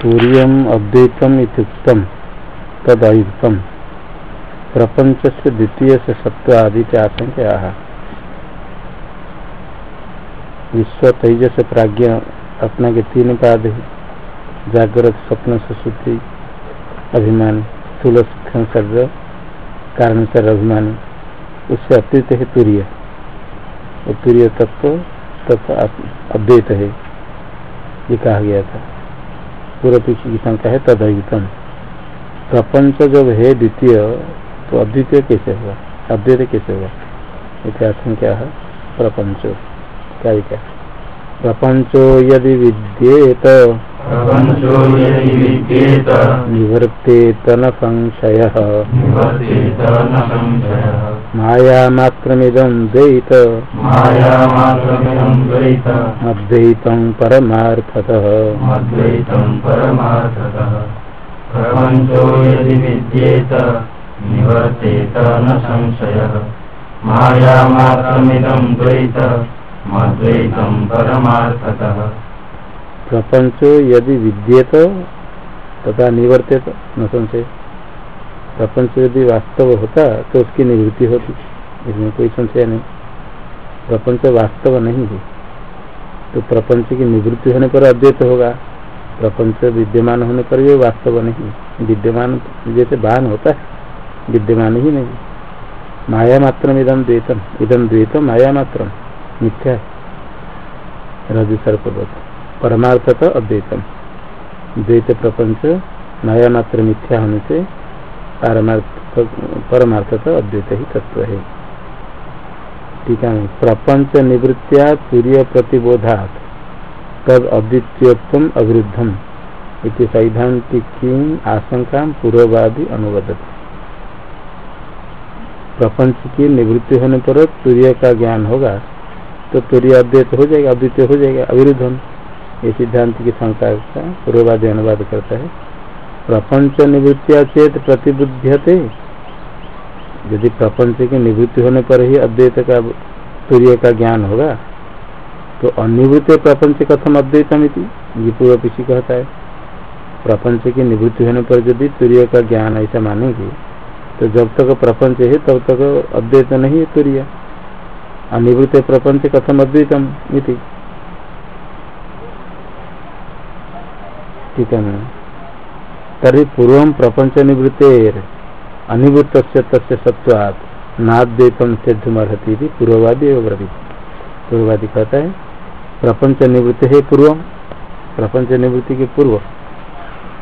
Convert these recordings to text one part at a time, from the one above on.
सूर्य अद्वैतम इतुक्तम तद अयुक्तम प्रपंच से द्वितीय से सत्व आदि के आशंका विश्व तेजस प्राज्ञ अपना के तीन पाद, जागृत स्वप्न सुश्रुति अभिमान स्थूल सूक्ष्म शरीर कारण शरीर अभिमान, उससे अतिरिक्त है तुरीय। तुरीय तत्व तत्व अद्वैत है, ये कहा गया था। पूर्व पीछे की शंका है तदयुतम। प्रपंच जब है द्वितीय तो अद्वितीय कैसे होगा? अद्वैत कैसे होगा? इतिहास क्या है? प्रपंच। क्या क्या? प्रपंचो यदि विद्येत निवृत्तेत न संशय मायामात्रमिदं द्वैत। अद्वैतं परमार्थतः। निवर्तेत न संशयः मायामात्रमिदं द्वैत मद्वैतं परमार्थतः। प्रपंचो यदि विद्येत, तथा निवर्तेत, न संशय। प्रपंच यदि वास्तव होता तो उसकी निवृत्ति होती, इसमें कोई संशय नहीं। प्रपंच वास्तव नहीं है तो प्रपंच की निवृत्ति होने पर अद्वैत होगा। प्रपंच विद्यमान होने पर भी वास्तव नहीं विद्यमान जैसे वाहन होता है, विद्यमान ही नहीं। माया मात्र इदम द्वैतम। इदम द्वैतम, माया मात्र मिथ्या रजु सर्पवत। परमार्थ तो अद्वैतम। द्वैत प्रपंच माया मात्र मिथ्या होने से परमार्थ तो अद्वैत ही तत्व है ठीक है प्रपंच निवृत्तिया सूर्य प्रतिबोधात, तद अद्वितीयोत्तम अविरुद्धम इति सैद्धांतिक आशंका पूर्ववादी अनुवदत। प्रपंच की निवृत्ति होने पर सूर्य का ज्ञान होगा तो सूर्य अद्वैत हो जाएगा, अद्वितीय हो जाएगा, अविरुद्धम। ये सिद्धांत की शंका का पूर्ववादी अनुवाद करता है। प्रपंच निवृत्तिया चेत प्रतिबुद्धते यदि प्रपंच की निवृत्ति होने पर ही अद्वैत का सूर्य का ज्ञान होगा तो अनिवृत्त प्रपंच कथम अद्वैतम ये पूर्व पीछी कहता है। प्रपंच की निवृत्ति होने पर यदि सूर्य का ज्ञान ऐसा मानेंगे तो जब तक प्रपंच है, तब तक अद्वैत नहीं है सूर्य अनिवृत्त प्रपंच कथम अद्वैतम ठीक है तरी पूर्व प्रपंच निवृत्तेर अनिवृत्त से सत्वात नाद्वैतम सिद्धमर्हति पूर्ववादी पूर्ववादी कहता है प्रपंच निवृत्ति है पूर्व प्रपंच निवृत्ति के पूर्व।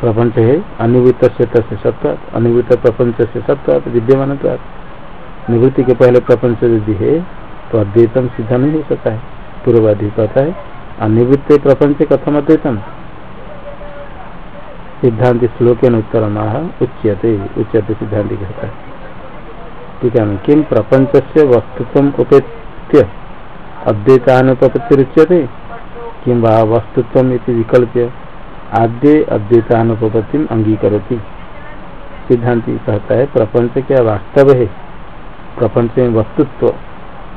प्रपंच है अनिवृत्त से तस्य सत्वात अनिवृत्त प्रपंच से सत्वात विद्यमान निवृत्ति के पहले प्रपंच यदि है तो अद्वैतम सिद्ध नहीं हो सकता है। पूर्ववादी कहता है, अनिवृत्त प्रपंच कथम अद्वैतम सिद्धांत श्लोक उत्तर उच्यते उच्यते सिद्धांत कहता है। ठीक है किम प्रपंच से वस्तुत्व उपेत्य अद्वैतानुपत्ति रुच्यते किम वा वस्तुत्व विकल्प आद्य अद्वैतानुपत्ति अंगीकरती? सिद्धांति कहता है, प्रपंच क्या वास्तव है? प्रपंच में वस्तुत्व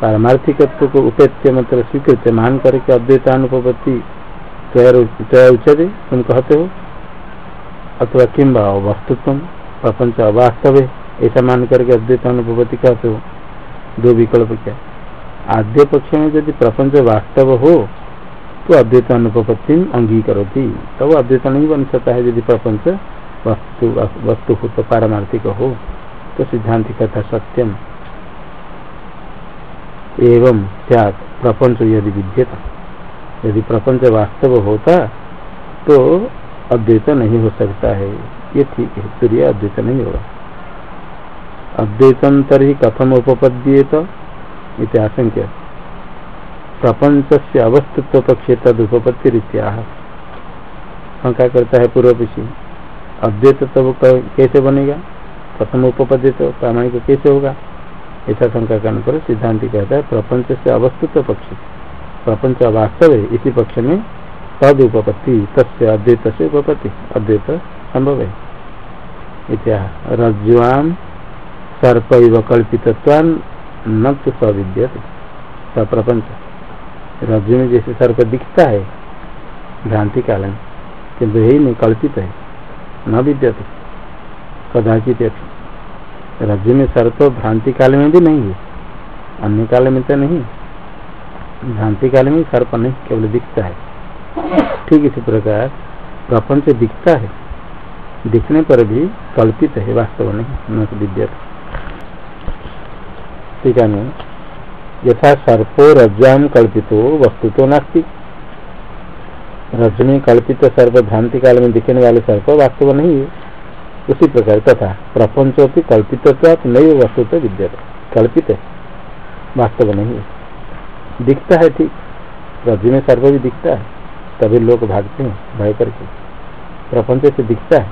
पारमार्थिकत्व को उपेत्य मतलब स्वीकृत मान करके अद्वैतानुपत्ति उच्चते तुम कहते हो? अथवा किम भाव वस्तुत्व, प्रपंच अवास्तव है ऐसा मान करके अद्वैत अनुभवती कहते हो दो विकल्प क्या? आद्य पक्ष में यदि प्रपंच वास्तव हो तो अद्वैत अनुपत्ति अंगीकरोती। तब अद्वैत नहीं बन सकता है यदि प्रपंच वस्तु वस्तु तो पारमार्थिक हो। तो सिद्धांत कथा सत्यम। एवं क्या प्रपंच यदि विद्यता। यदि प्रपंच वास्तव होता तो अद्वैत नहीं हो सकता है। ये ठीक है सूर्य अद्वैत नहीं होगा। अद्वैतम तरी कथम उपपद्येत आशंक्य। प्रपंच से अवस्थित्व पक्षे तद उपपत्ति रीत्या शंका करता है पूर्व पीछे अद्वैत तब कैसे बनेगा? प्रथम उपपद्य तो प्रामाणिक कैसे होगा? ऐसा शंका करने पर सिद्धांत कहता है प्रपंच से अवस्थित्व पक्ष। प्रपंच वास्तव है, इसी पक्ष में तद उपपत्ति तस्य अद्वैत से उपपत्ति, अद्वैत संभव है इत्या रज्जुआम सर्प इव कल्पित न तो सविद्य प्रपंच रज्जु में जैसे सर्प दिखता है भ्रांति काल में किंतु यही नहीं, कल्पित है, न विद्यते। कदाचित रज्जु में सर्प भ्रांति काल में भी नहीं है। अन्य काल में तो नहीं। भ्रांति काल में सर्प नहीं, केवल दिखता है। ठीक इसी प्रकार प्रपंच दिखता है, दिखने पर भी कल्पित है, वास्तव नहीं न विद्या ठीक है यथा सर्पो रज्जाम कल्पितो वस्तु तो नास्तिक रज में कल्पित सर्प भ्रांति काल में दिखने वाले सर्प वास्तव नहीं है। उसी प्रकार तथा प्रपंच भी कल्पित नहीं वस्तु तो विद्या कल्पित है, वास्तव नहीं है। दिखता है ठीक। रज में सर्प भी दिखता है। तभी लोग भागते हैं, भय करके। प्रपंच से दिखता है।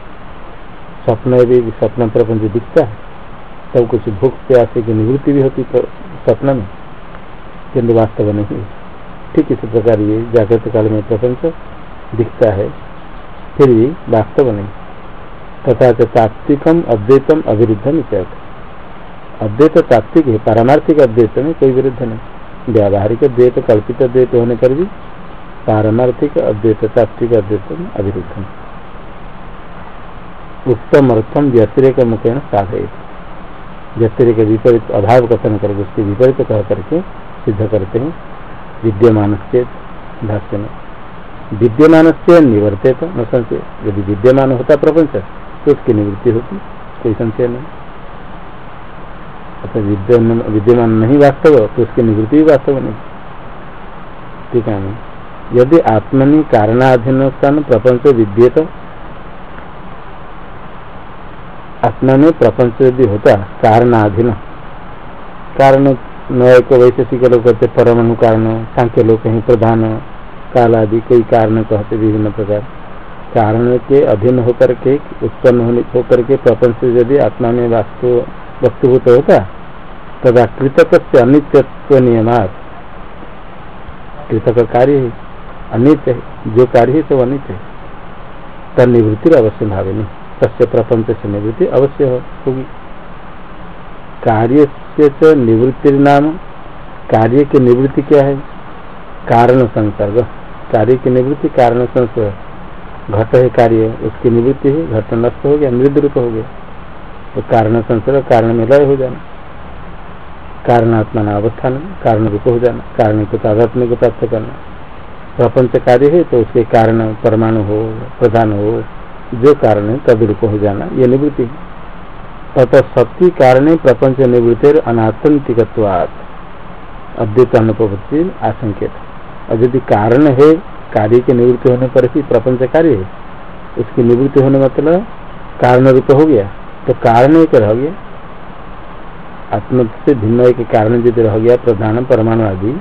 स्वप्न भी, स्वप्न प्रपंच दिखता है। सब कुछ भूख, प्यासे की निवृत्ति भी होती स्वप्न में किन्तु वास्तव नहीं ठीक इसी प्रकार ये जागृत काल में प्रपंच दिखता है। फिर भी वास्तव नहीं। तथा तात्विकम अद्वैतम अविरुद्धम अद्वैत तात्विक है, पारमार्थिक अद्वैत में कोई विरुद्ध नहीं। व्यावहारिक द्वैत कल्पित द्वैत होने पर भी पारमार्थिक अद्वैत तात्विक अद्वैत में अविरुद्ध उत्तम अर्थम व्यतिरेक मुखेन साधय व्यतिरिक विपरीत अभाव कथन करके, उसके विपरीत कह करके सिद्ध करते हैं। विद्यमान से भाष्य में विद्यमान से निवर्तित न संशय। यदि विद्यमान होता प्रपंच तो उसकी निवृत्ति होती। कोई संशय नहीं। अतः विद्यमान नहीं वास्तव तो उसकी निवृत्ति भी वास्तव नहीं। ठीक है यदि आत्मनि कारणाधीन स्थान प्रपंच विद्येत आत्मा में प्रपंच यदि होता, कारणाधीन। कारण नए को वैशेषिक लोग कहते परमाणु कारण, सांख्य लोग कहीं प्रधान काल आदि कई कारण कहते विभिन्न प्रकार। कारण के अधीन होकर के, उत्पन्न होने, होकर के प्रपंच यदि आत्मा में वास्तु, वस्तुभूत होता तथा कृतक से अनित्यत्व नियमात। कृतक कार्य अनित्य है, जो कार्य है सब अनित्य है तब निवृत्ति अवश्य भावे नहीं। तस्य प्रपंच से निवृत्ति अवश्य होगी। कार्य से निवृत्ति नाम, कार्य की निवृत्ति क्या है? कारण संसर्ग। कार्य की निवृत्ति कारण संसर्ग घट है कार्य, उसकी निवृत्ति है, घट नष्ट हो गया मृद रूप हो गया। तो कारण संसर्ग, कारण में लय हो जाना। कारणात्मा अवस्थान कारण रूप हो जाना। कारण को तादात्म्य को प्राप्त करना। प्रपंच कार्य है तो उसके कारण परमाणु हो, प्रधान हो, जो कारण है तद रूप हो जाना, ये निवृत्ति है। तथा शक्ति कारण प्रपंच निवृत्ति अनातंतिकवाद अद्वैत अनुपत्ति आशंकित। और यदि कारण है, कार्य के निवृत्ति होने पर ही प्रपंच कार्य है, उसकी निवृत्ति होने मतलब कारण रूप हो गया तो कारण एक रह गया। आत्म से भिन्न एक कारण यदि रह गया, प्रधान, परमाणु आदि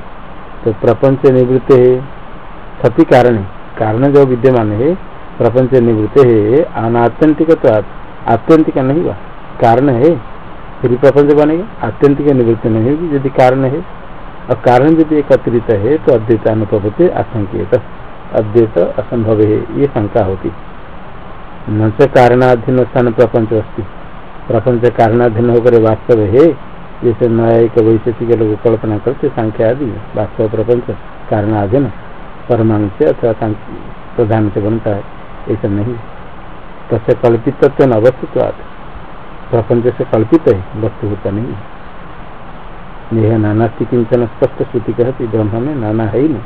तो प्रपंच निवृत्ति है। सती कारण कारण जो विद्यमान है, प्रपंच निवृत्त है, अनात्यंतिक तो आत्यंतिक नहीं हुआ। कारण है, फिर प्रपंच बनेगा। आत्यंतिक निवृत्ति नहीं होगी, यदि कारण है। और कारण यदि एकत्रित है तो अद्वैत अनुपति आशंकित अद्वैत असंभव है, ये शंका होती। न से कारणाधीन स्थान प्रपंच अस्ति। प्रपंच कारणाधीन होकर वास्तव है। जैसे न्यायिक वैशेषिक लोग कल्पना करते संख्या आदि वास्तव प्रपंच, कारणाधीन। परमाणु से अथवा प्रधान से बनता है ऐसा नहीं। तस्य कल्पित तो न अवस्थित्वाद प्रपंच से कल्पित है, वस्तु होता नहीं यह नाना किंचन स्पष्ट श्रुति कहती, ब्रह्म में नाना है ही नहीं।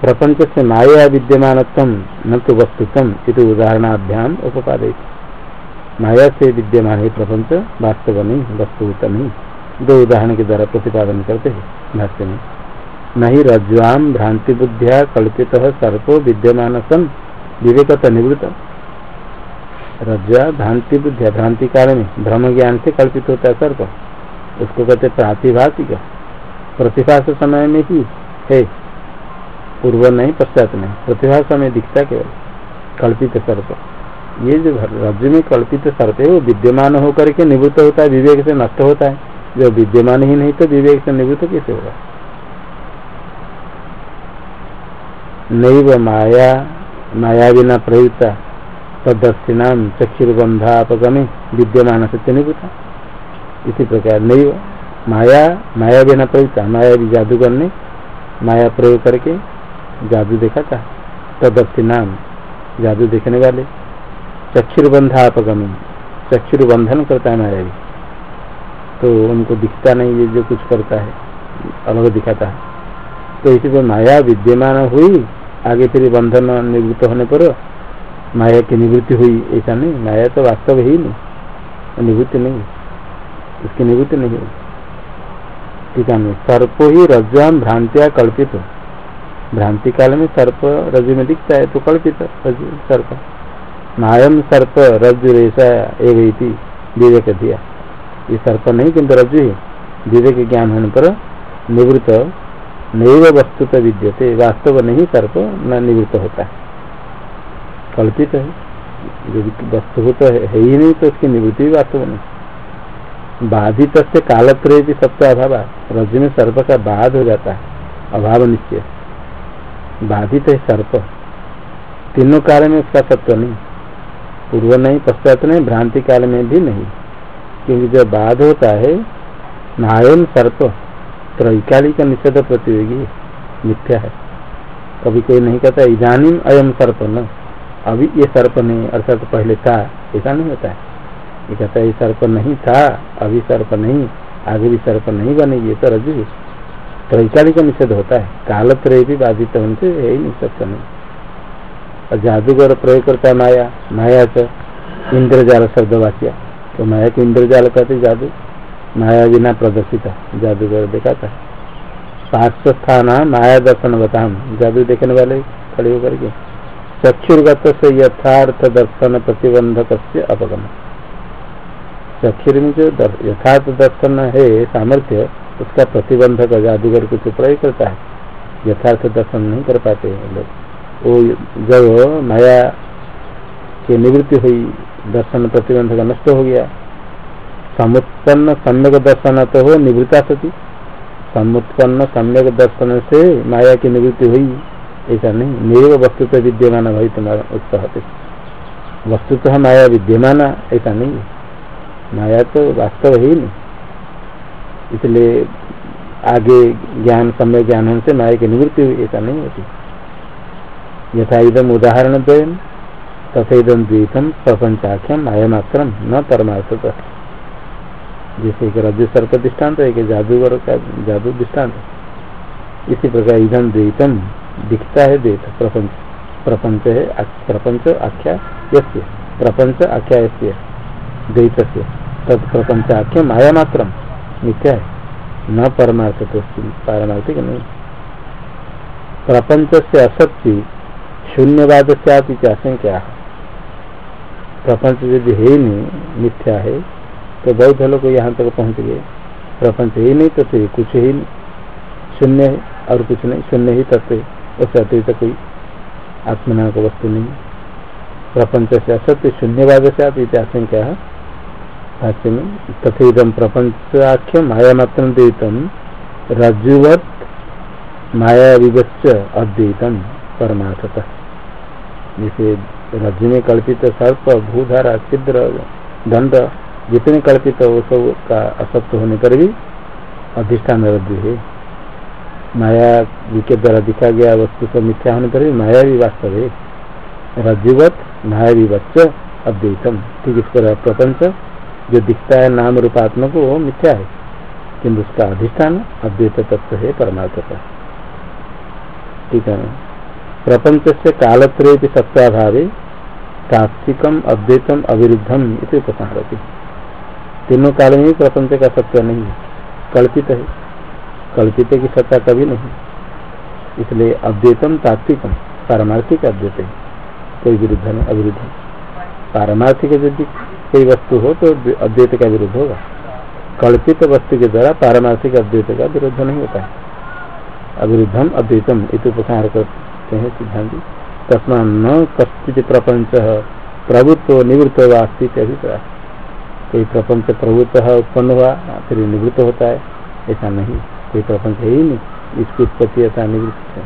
प्रपंच से माया विद्यमान न तो वस्तुतम इत उदाहरणाभ्याम उपादय माया से विद्यमान है प्रपंच, वास्तव नहीं, वस्तु होता नहीं। दो उदाहरण के द्वारा प्रतिपादन करते हैं, भाष्य में। नहीं रज्वाम भ्रांति बुद्धिया कल्पित सर्पो विद्यमान सन विवेकत निवृत्त। रज्वा भ्रांति बुद्धिया भ्रांति काल में भ्रम ज्ञान से कल्पित होता है सर्प। उसको कहते प्रातिभाषिक। प्रतिभाष समय में ही है। पूर्व नहीं, पश्चात नहीं। प्रतिभा समय दिखता केवल। कल्पित सर्प। ये जो राज्य में कल्पित सर्प है, वो विद्यमान होकर के निवृत्त होता है, विवेक से नष्ट होता है। जो विद्यमान ही नहीं तो विवेक से निवृत्त कैसे होगा? नैव माया माया बिना प्रयुक्ता तदर्शिनाम चक्षुर्बंधापगमे विद्यमान सत्य निभूता इसी प्रकार नहीं माया माया बिना प्रयुक्ता माया भी जादूगर ने माया प्रयोग करके जादू देखा था। तदर्थी नाम जादू देखने वाले चक्षुर्बंधापगमी चक्षुर्बंधन करता है माया भी तो उनको दिखता नहीं ये जो कुछ करता है, अलग दिखाता है। तो इसी पर माया विद्यमान हुई, आगे फिर बंधन निवृत्त होने पर माया की निवृत्ति हुई, ऐसा नहीं, माया तो वास्तव ही नहीं, निवृत्ति नहीं, उसकी निवृत्ति नहीं ठीक है, सर्पो ही रज्जुआम भ्रांतिया कल्पित। भ्रांति काल में सर्प रज में दिखता है तो कल्पित सर्प। मायम सर्प रज्जु रेशा एवं विवेक दिया। ये सर्प नहीं, किंतु रज्जु ही, विवेक ज्ञान होने पर निवृत्त नैव वस्तु तो विद्यते। वास्तव नहीं सर्प न निवृत्त होता है। कल्पित है। जो वस्तु तो है ही नहीं तो उसकी निवृत्ति भी वास्तव नहीं। बाधित से कालत्रय भी सत्य अभाव। रज में सर्प का बाध हो जाता है। अभाव निश्चय। बाधित है सर्प। तीनों काल में उसका सत्य नहीं। पूर्व नहीं, पश्चात नहीं, भ्रांति काल में भी नहीं। क्योंकि जब बाध होता है नायम सर्प। त्रैकाली का निषेध प्रतियोगी मिथ्या है। कभी कोई नहीं कहता इधानी अयम सर्प न। अभी ये सर्प नहीं, अर्थात पहले था, ऐसा नहीं होता है। ये कहता है, ये सर्प नहीं था, अभी सर्प नहीं, आगे भी सर्प नहीं बनेगी तो रजू। त्रैकाली का निषेध होता है। काल त्रय भी बाधित होने से है ही नहीं और जादूगर प्रयोग करता है माया। माया च इंद्रजाल शब्द वाक्य तो माया को इंद्रजाल कहते जादू। माया बिना प्रदर्शित जादूगर दिखाता है। स्थान माया दर्शन बताम, जादू देखने वाले खड़े होकर के। चक्षुर्गत से यथार्थ दर्शन प्रतिबंधक से अपगम। चक्षुर में जो यथार्थ दर्शन है, सामर्थ्य, उसका प्रतिबंधक जादूगर कुछ प्रयोग करता है, यथार्थ दर्शन नहीं कर पाते लोग। वो जब माया की निवृत्ति हुई, दर्शन प्रतिबंधक नष्ट हो गया समुत्पन्न सम्यक दर्शन तो हो, निवृत्ता सती। समुत्पन्न सम्यक दर्शन से माया की निवृत्ति हुई। ऐसा नहीं, निव वस्तु तो विद्यमान भाई तुम्हारा उत्साह वस्तु तो माया विद्यमान, ऐसा नहीं। माया तो वास्तव ही नहीं। इसलिए आगे ज्ञान समय ज्ञान होने से माया की निवृत्ति हुई, ऐसा नहीं होती। यथा इदम उदाहरण द्वयम तथा इदम द्वीतम प्रपंचाख्यम माया मात्र न परमार्थ जैसे एक रज सर्प दृष्टांत एक जादूगर का जादू दृष्टांत इसी प्रकार इधम द्वैतम दिखता है द्वैत, प्रपंच। प्रपंच है प्रपंच आख्या यस्य, प्रपंच आख्या यस्य द्वैत से तद प्रपंच आख्या माया मात्र मिथ्या है। न परमार्थ तो पारमार्थिक नहीं। प्रपंच से असत्य शून्यवाद से आशंका प्रपंच यदि है नहीं, मिथ्या है। तो बौद्ध लोग यहाँ तक पहुँच गए। प्रपंच ही नहीं तो फिर कुछ ही नहीं। शून्य है और कुछ नहीं। शून्य ही तत्व है। उससे अतिरिक्त कोई आत्मना का वस्तु नहीं प्रपंच से असत्य, शून्यवाद से आप आशंका भाष्य में, तथेदम प्रपंच आख्य माया मात्र द्वैतम रज्जुवत माया विगच्च अद्वैतम परमार्थता। जैसे रज्जु में कल्पित सर्प, भूधारा, छिद्र, दंड जितने कल्पित वो सब का असत्य होने पर भी अधिष्ठान रज्जु है माया के द्वारा दिखा गया वस्तु सब मिथ्या होने पर भी माया भी वास्तव है। रज्जुवत माया विवच्च अद्वैतम। ठीक इस पर प्रपंच जो दिखता है नाम रूपात्मक, वो मिथ्या है। किंतु उसका अधिष्ठान अद्वैत तत्व है, परमात्मा। का ठीक है। प्रपंच से कालत्रय सत्याभावे, तात्विकम अद्वैतम अविरुद्धम इसे उपसंहरती। तीनों काल में प्रपंच का सत्य नहीं है। कल्पित है। कल्पित की सत्ता कभी नहीं। इसलिए अद्वैतम तात्विकम, पारमार्थिक अद्वैत है। कोई विरुद्ध नहीं अविरुद्ध पारमार्थिक यदि कोई वस्तु हो तो अद्वैत का विरुद्ध होगा। कल्पित वस्तु के द्वारा पारमार्थिक अद्वैत का विरुद्ध नहीं होता है। अविरुद्धम, अद्वैतम, इत करते हैं सिद्धांति। तस्मा न कस्थित प्रपंच, प्रभुत्व निवृत्त हुआ अभिप्राय कोई प्रपंच प्रभुत्व उत्पन्न हुआ, फिर निवृत्त होता है। ऐसा नहीं। कोई प्रपंच है ही नहीं। इसकी उत्पत्ति ऐसा निवृत्त है।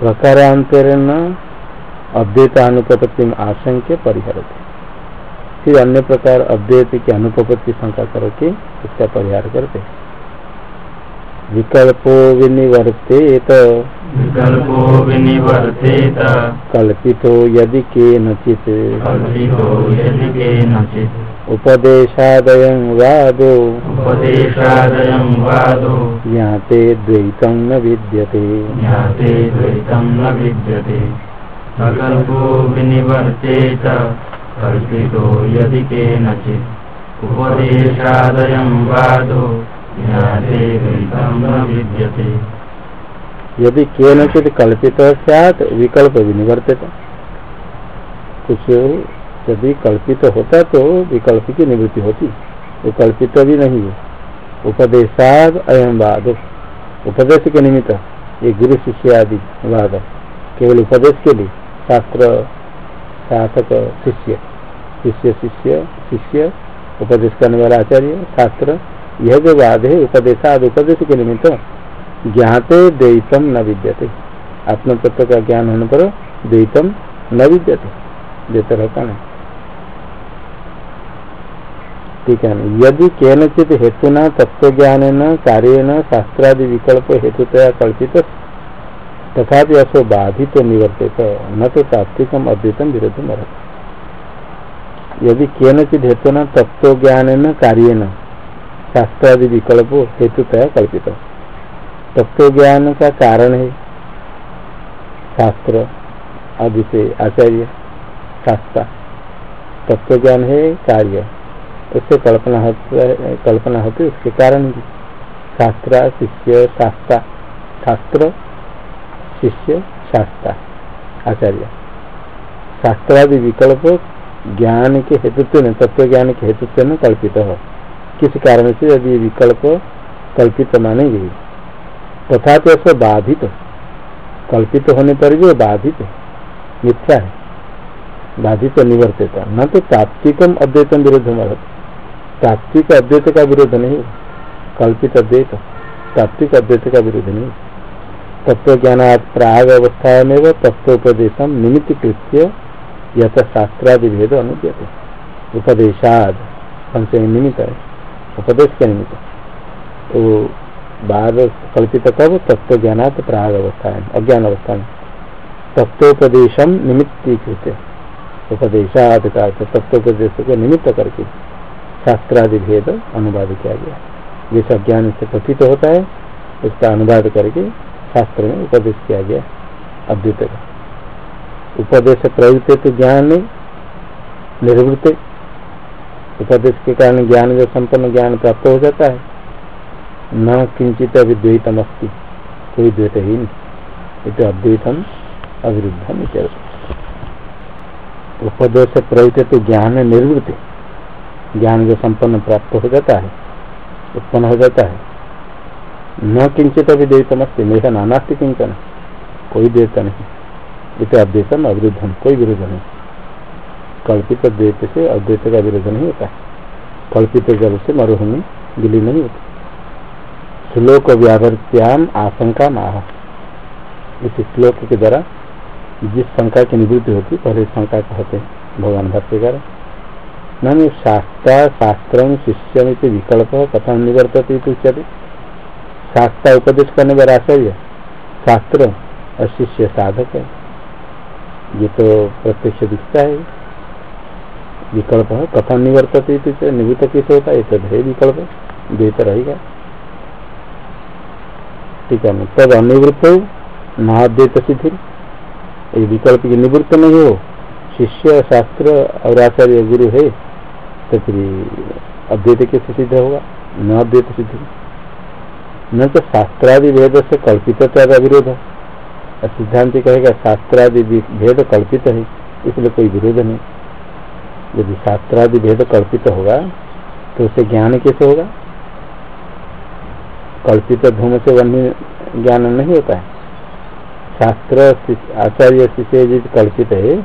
प्रकारांतरण अद्वैत अनुपत्ति में आशंक्य परिहार फिर अन्य प्रकार अद्वैत की अनुपत्ति शंका करके उसका परिहार करते विकल्पो विनिवर्तेत विकल्पो विनिवर्तेत कल्पितो यदि केनचित्। कल्पितो यदि केनचित्। उपदेशादयं वादो। उपदेशादयं वादो। ज्ञाते द्वैतं न विद्यते। ज्ञाते द्वैतं न विद्यते। सकल्पो विनिवर्तेत कल्पितो यदि केनचित्। उपदेशादयं वादो। यदि केनचित कल्पित सैत विकल्प विनिवर्तित। कुछ यदि कल्पित होता तो विकल्प की निवृत्ति होती। वो कल्पित भी नहीं है। उपदेशाद अयम वाद। उपदेश के निमित्त ये गुरु शिष्य आदि वाद। केवल उपदेश के लिए शास्त्र शासक शिष्य। शिष्य शिष्य शिष्य। उपदेश करने वाला आचार्य, शास्त्र यह जो वाद है उपदेशाद उपदेश के निमित्त ज्ञाते द्वैतम न विद्यते। आत्म तत्व का ज्ञान होने पर द्वैतम न विद्यते। द्वैत रहता नहीं ठीक है यदि केनचित हेतुना तत्व ज्ञान न कार्य शास्त्रादि विकल्प हेतुतया कल्पित तथा असो बाधित निवर्तित, न तो तात्विकम अद्वैतम विरोध यदि केनचित हेतुना तत्व ज्ञान न कार्य शास्त्रादि विकल्प हेतुतया कल्पित। तत्व ज्ञान का कारण है। शास्त्र, आदि से आचार्य, शास्त्र। तत्व ज्ञान है कार्य। उससे कल्पना होती कल्पना होती उसके कारण भी। शास्त्र, शिष्य, शास्त्र। शास्त्र, शिष्य, शास्त्र। आचार्य। शास्त्रादि विकल्प ज्ञान के हेतुत्व में तत्व ज्ञान के हेतुत्व में कल्पित हो। किस कारण से यदि विकल्प कल्पित मानेंगे तथा तो ऐसा बाधित कल्पित होने पर भी बाधित मिथ्या है, बाधित निवर्तित न तो तात्विकम अद्वैतम विरुद्ध तात्विक अद्वैत का विरोध नहीं कल्पित अद्वैत तात्विक अद्वैत का विरोध नहीं तत्व ज्ञान प्राग अवस्था में तत्वोपदेश निमित्त कृत्य यथ शास्त्रादि भेद अनुद्यते उपदेशाद संशय निमित्त है। उपदेश के निमित्त तो बाद कल्पित कब तत्व ज्ञानात प्राग अवस्था है अज्ञान अवस्था में तत्वोपदेशम निमित्तीकृत उपदेशाद का तत्वोपदेश को निमित्त करके शास्त्रादि भेद अनुवाद किया गया। जैसा ज्ञान से कथित तो होता है, उसका अनुवाद करके शास्त्र में उपदेश किया गया अद्वित का उपदेश प्रवृत्त तो ज्ञान निर्वृत्त उपदेश के कारण ज्ञान जो संपन्न ज्ञान प्राप्त हो जाता है, न किंचित अविद्वैतम अस्ती। कोई द्वैत ही नहीं। अद्वैतम अविरुद्धम उपदेश प्रवृत्ति तो ज्ञान निर्वृत्ति ज्ञान जो संपन्न प्राप्त हो जाता है, उत्पन्न हो जाता है। न किंचित अभी द्वैतम अस्ती। मेरा नानास्ति किंचन। कोई द्वैत नहीं। इत अद्वैतम अविरुद्धम। कोई विरोध नहीं। कल्पित द्वैत से अद्वैत का विरोध नहीं होता है। कल्पित जल से मरुभूमि गिली नहीं होती। श्लोक व्यावृत्याम आशंका माह इस श्लोक के द्वारा जिस शंका की निवृत्ति होती, पहले शंका कहते हैं, भगवान भाष्यकार। ननु शास्त्र शास्त्र शिष्य विकल्प कथम निवर्तते उच्यते। शास्त्र उपदेश करने वाला आचार्य शास्त्र और शिष्य साधक है। ये तो प्रत्यक्ष दिखता है। विकल्प है। कथम निवर्तते निवृत्त किसे होता है तो है विकल्प द्वैत रहेगा। ठीक है तब अनिवृत्त हो, महाद्वैत सिद्धि। ये विकल्प की निवृत्त नहीं हो, शिष्य, शास्त्र और आचार्य गुरु है तो फिर अद्वैत कैसे सिद्ध होगा? न अद्वैत सिद्ध। न तो शास्त्रादि भेद से कल्पित विरोध है। सिद्धांत कहेगा, शास्त्रादि भेद कल्पित है, इसलिए कोई विरोध नहीं। यदि शास्त्रादि भेद कल्पित होगा तो उसे ज्ञान कैसे होगा? कल्पित धूम से वन्य ज्ञान नहीं होता है। शास्त्र आचार्य शिष्य यदि कल्पित है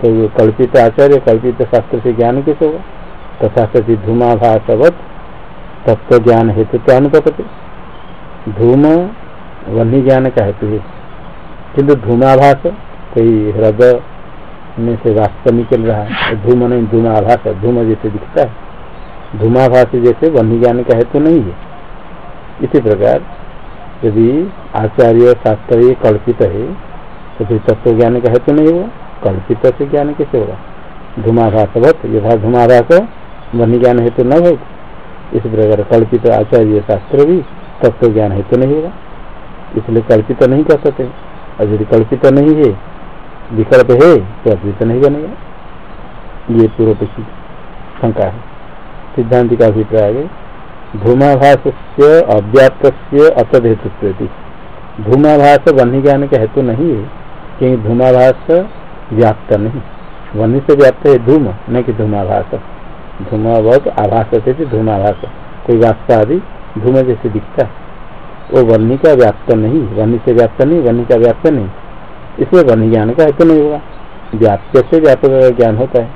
तो कल्पित आचार्य, कल्पित शास्त्र से ज्ञान कैसे होगा? तथा सती धूमाभासवत तत्व ज्ञान हेतु तो अनुपति धूम वन्य ज्ञान का हेतु है। किंतु धूमाभास कोई हृदय में से वास्तव निकल रहा है। धूम नहीं धूमाभास धूम जैसे दिखता है। धूमाभास जैसे वन्य ज्ञान का हेतु नहीं है। इसी प्रकार यदि आचार्य शास्त्र ये कल्पित है तो फिर तत्व ज्ञान का हेतु नहीं होगा। कल्पित से ज्ञान कैसे होगा? धुमाभासवत यथा धुमाभास वन ज्ञान हेतु न हो इस प्रकार कल्पित आचार्य शास्त्र भी तत्व ज्ञान हेतु नहीं होगा। इसलिए कल्पित नहीं कर सकते। और यदि कल्पित नहीं है विकल्प है तो अद्वित नहीं बनेगा। ये पूर्व पक्षी शंका है। सिद्धांत का अभिप्राय है धूमाभास से अव्याप्त से अतद हेतु धूमाभास वन्य ज्ञान का हेतु नहीं है, क्योंकि धूमाभास व्याप्त नहीं। वन्य से व्याप्त है धूम, न कि धूमाभास। धूमावत आभास थे धूमाभास। कोई वास्ता आदि धूम जैसे दिखता है। वो वन्य का व्याप्त नहीं, वन्य से व्याप्त नहीं, वन्य का व्याप्त नहीं। इसमें वन्य ज्ञान का हेतु नहीं होगा व्याप्त से व्यापक ज्ञान होता है।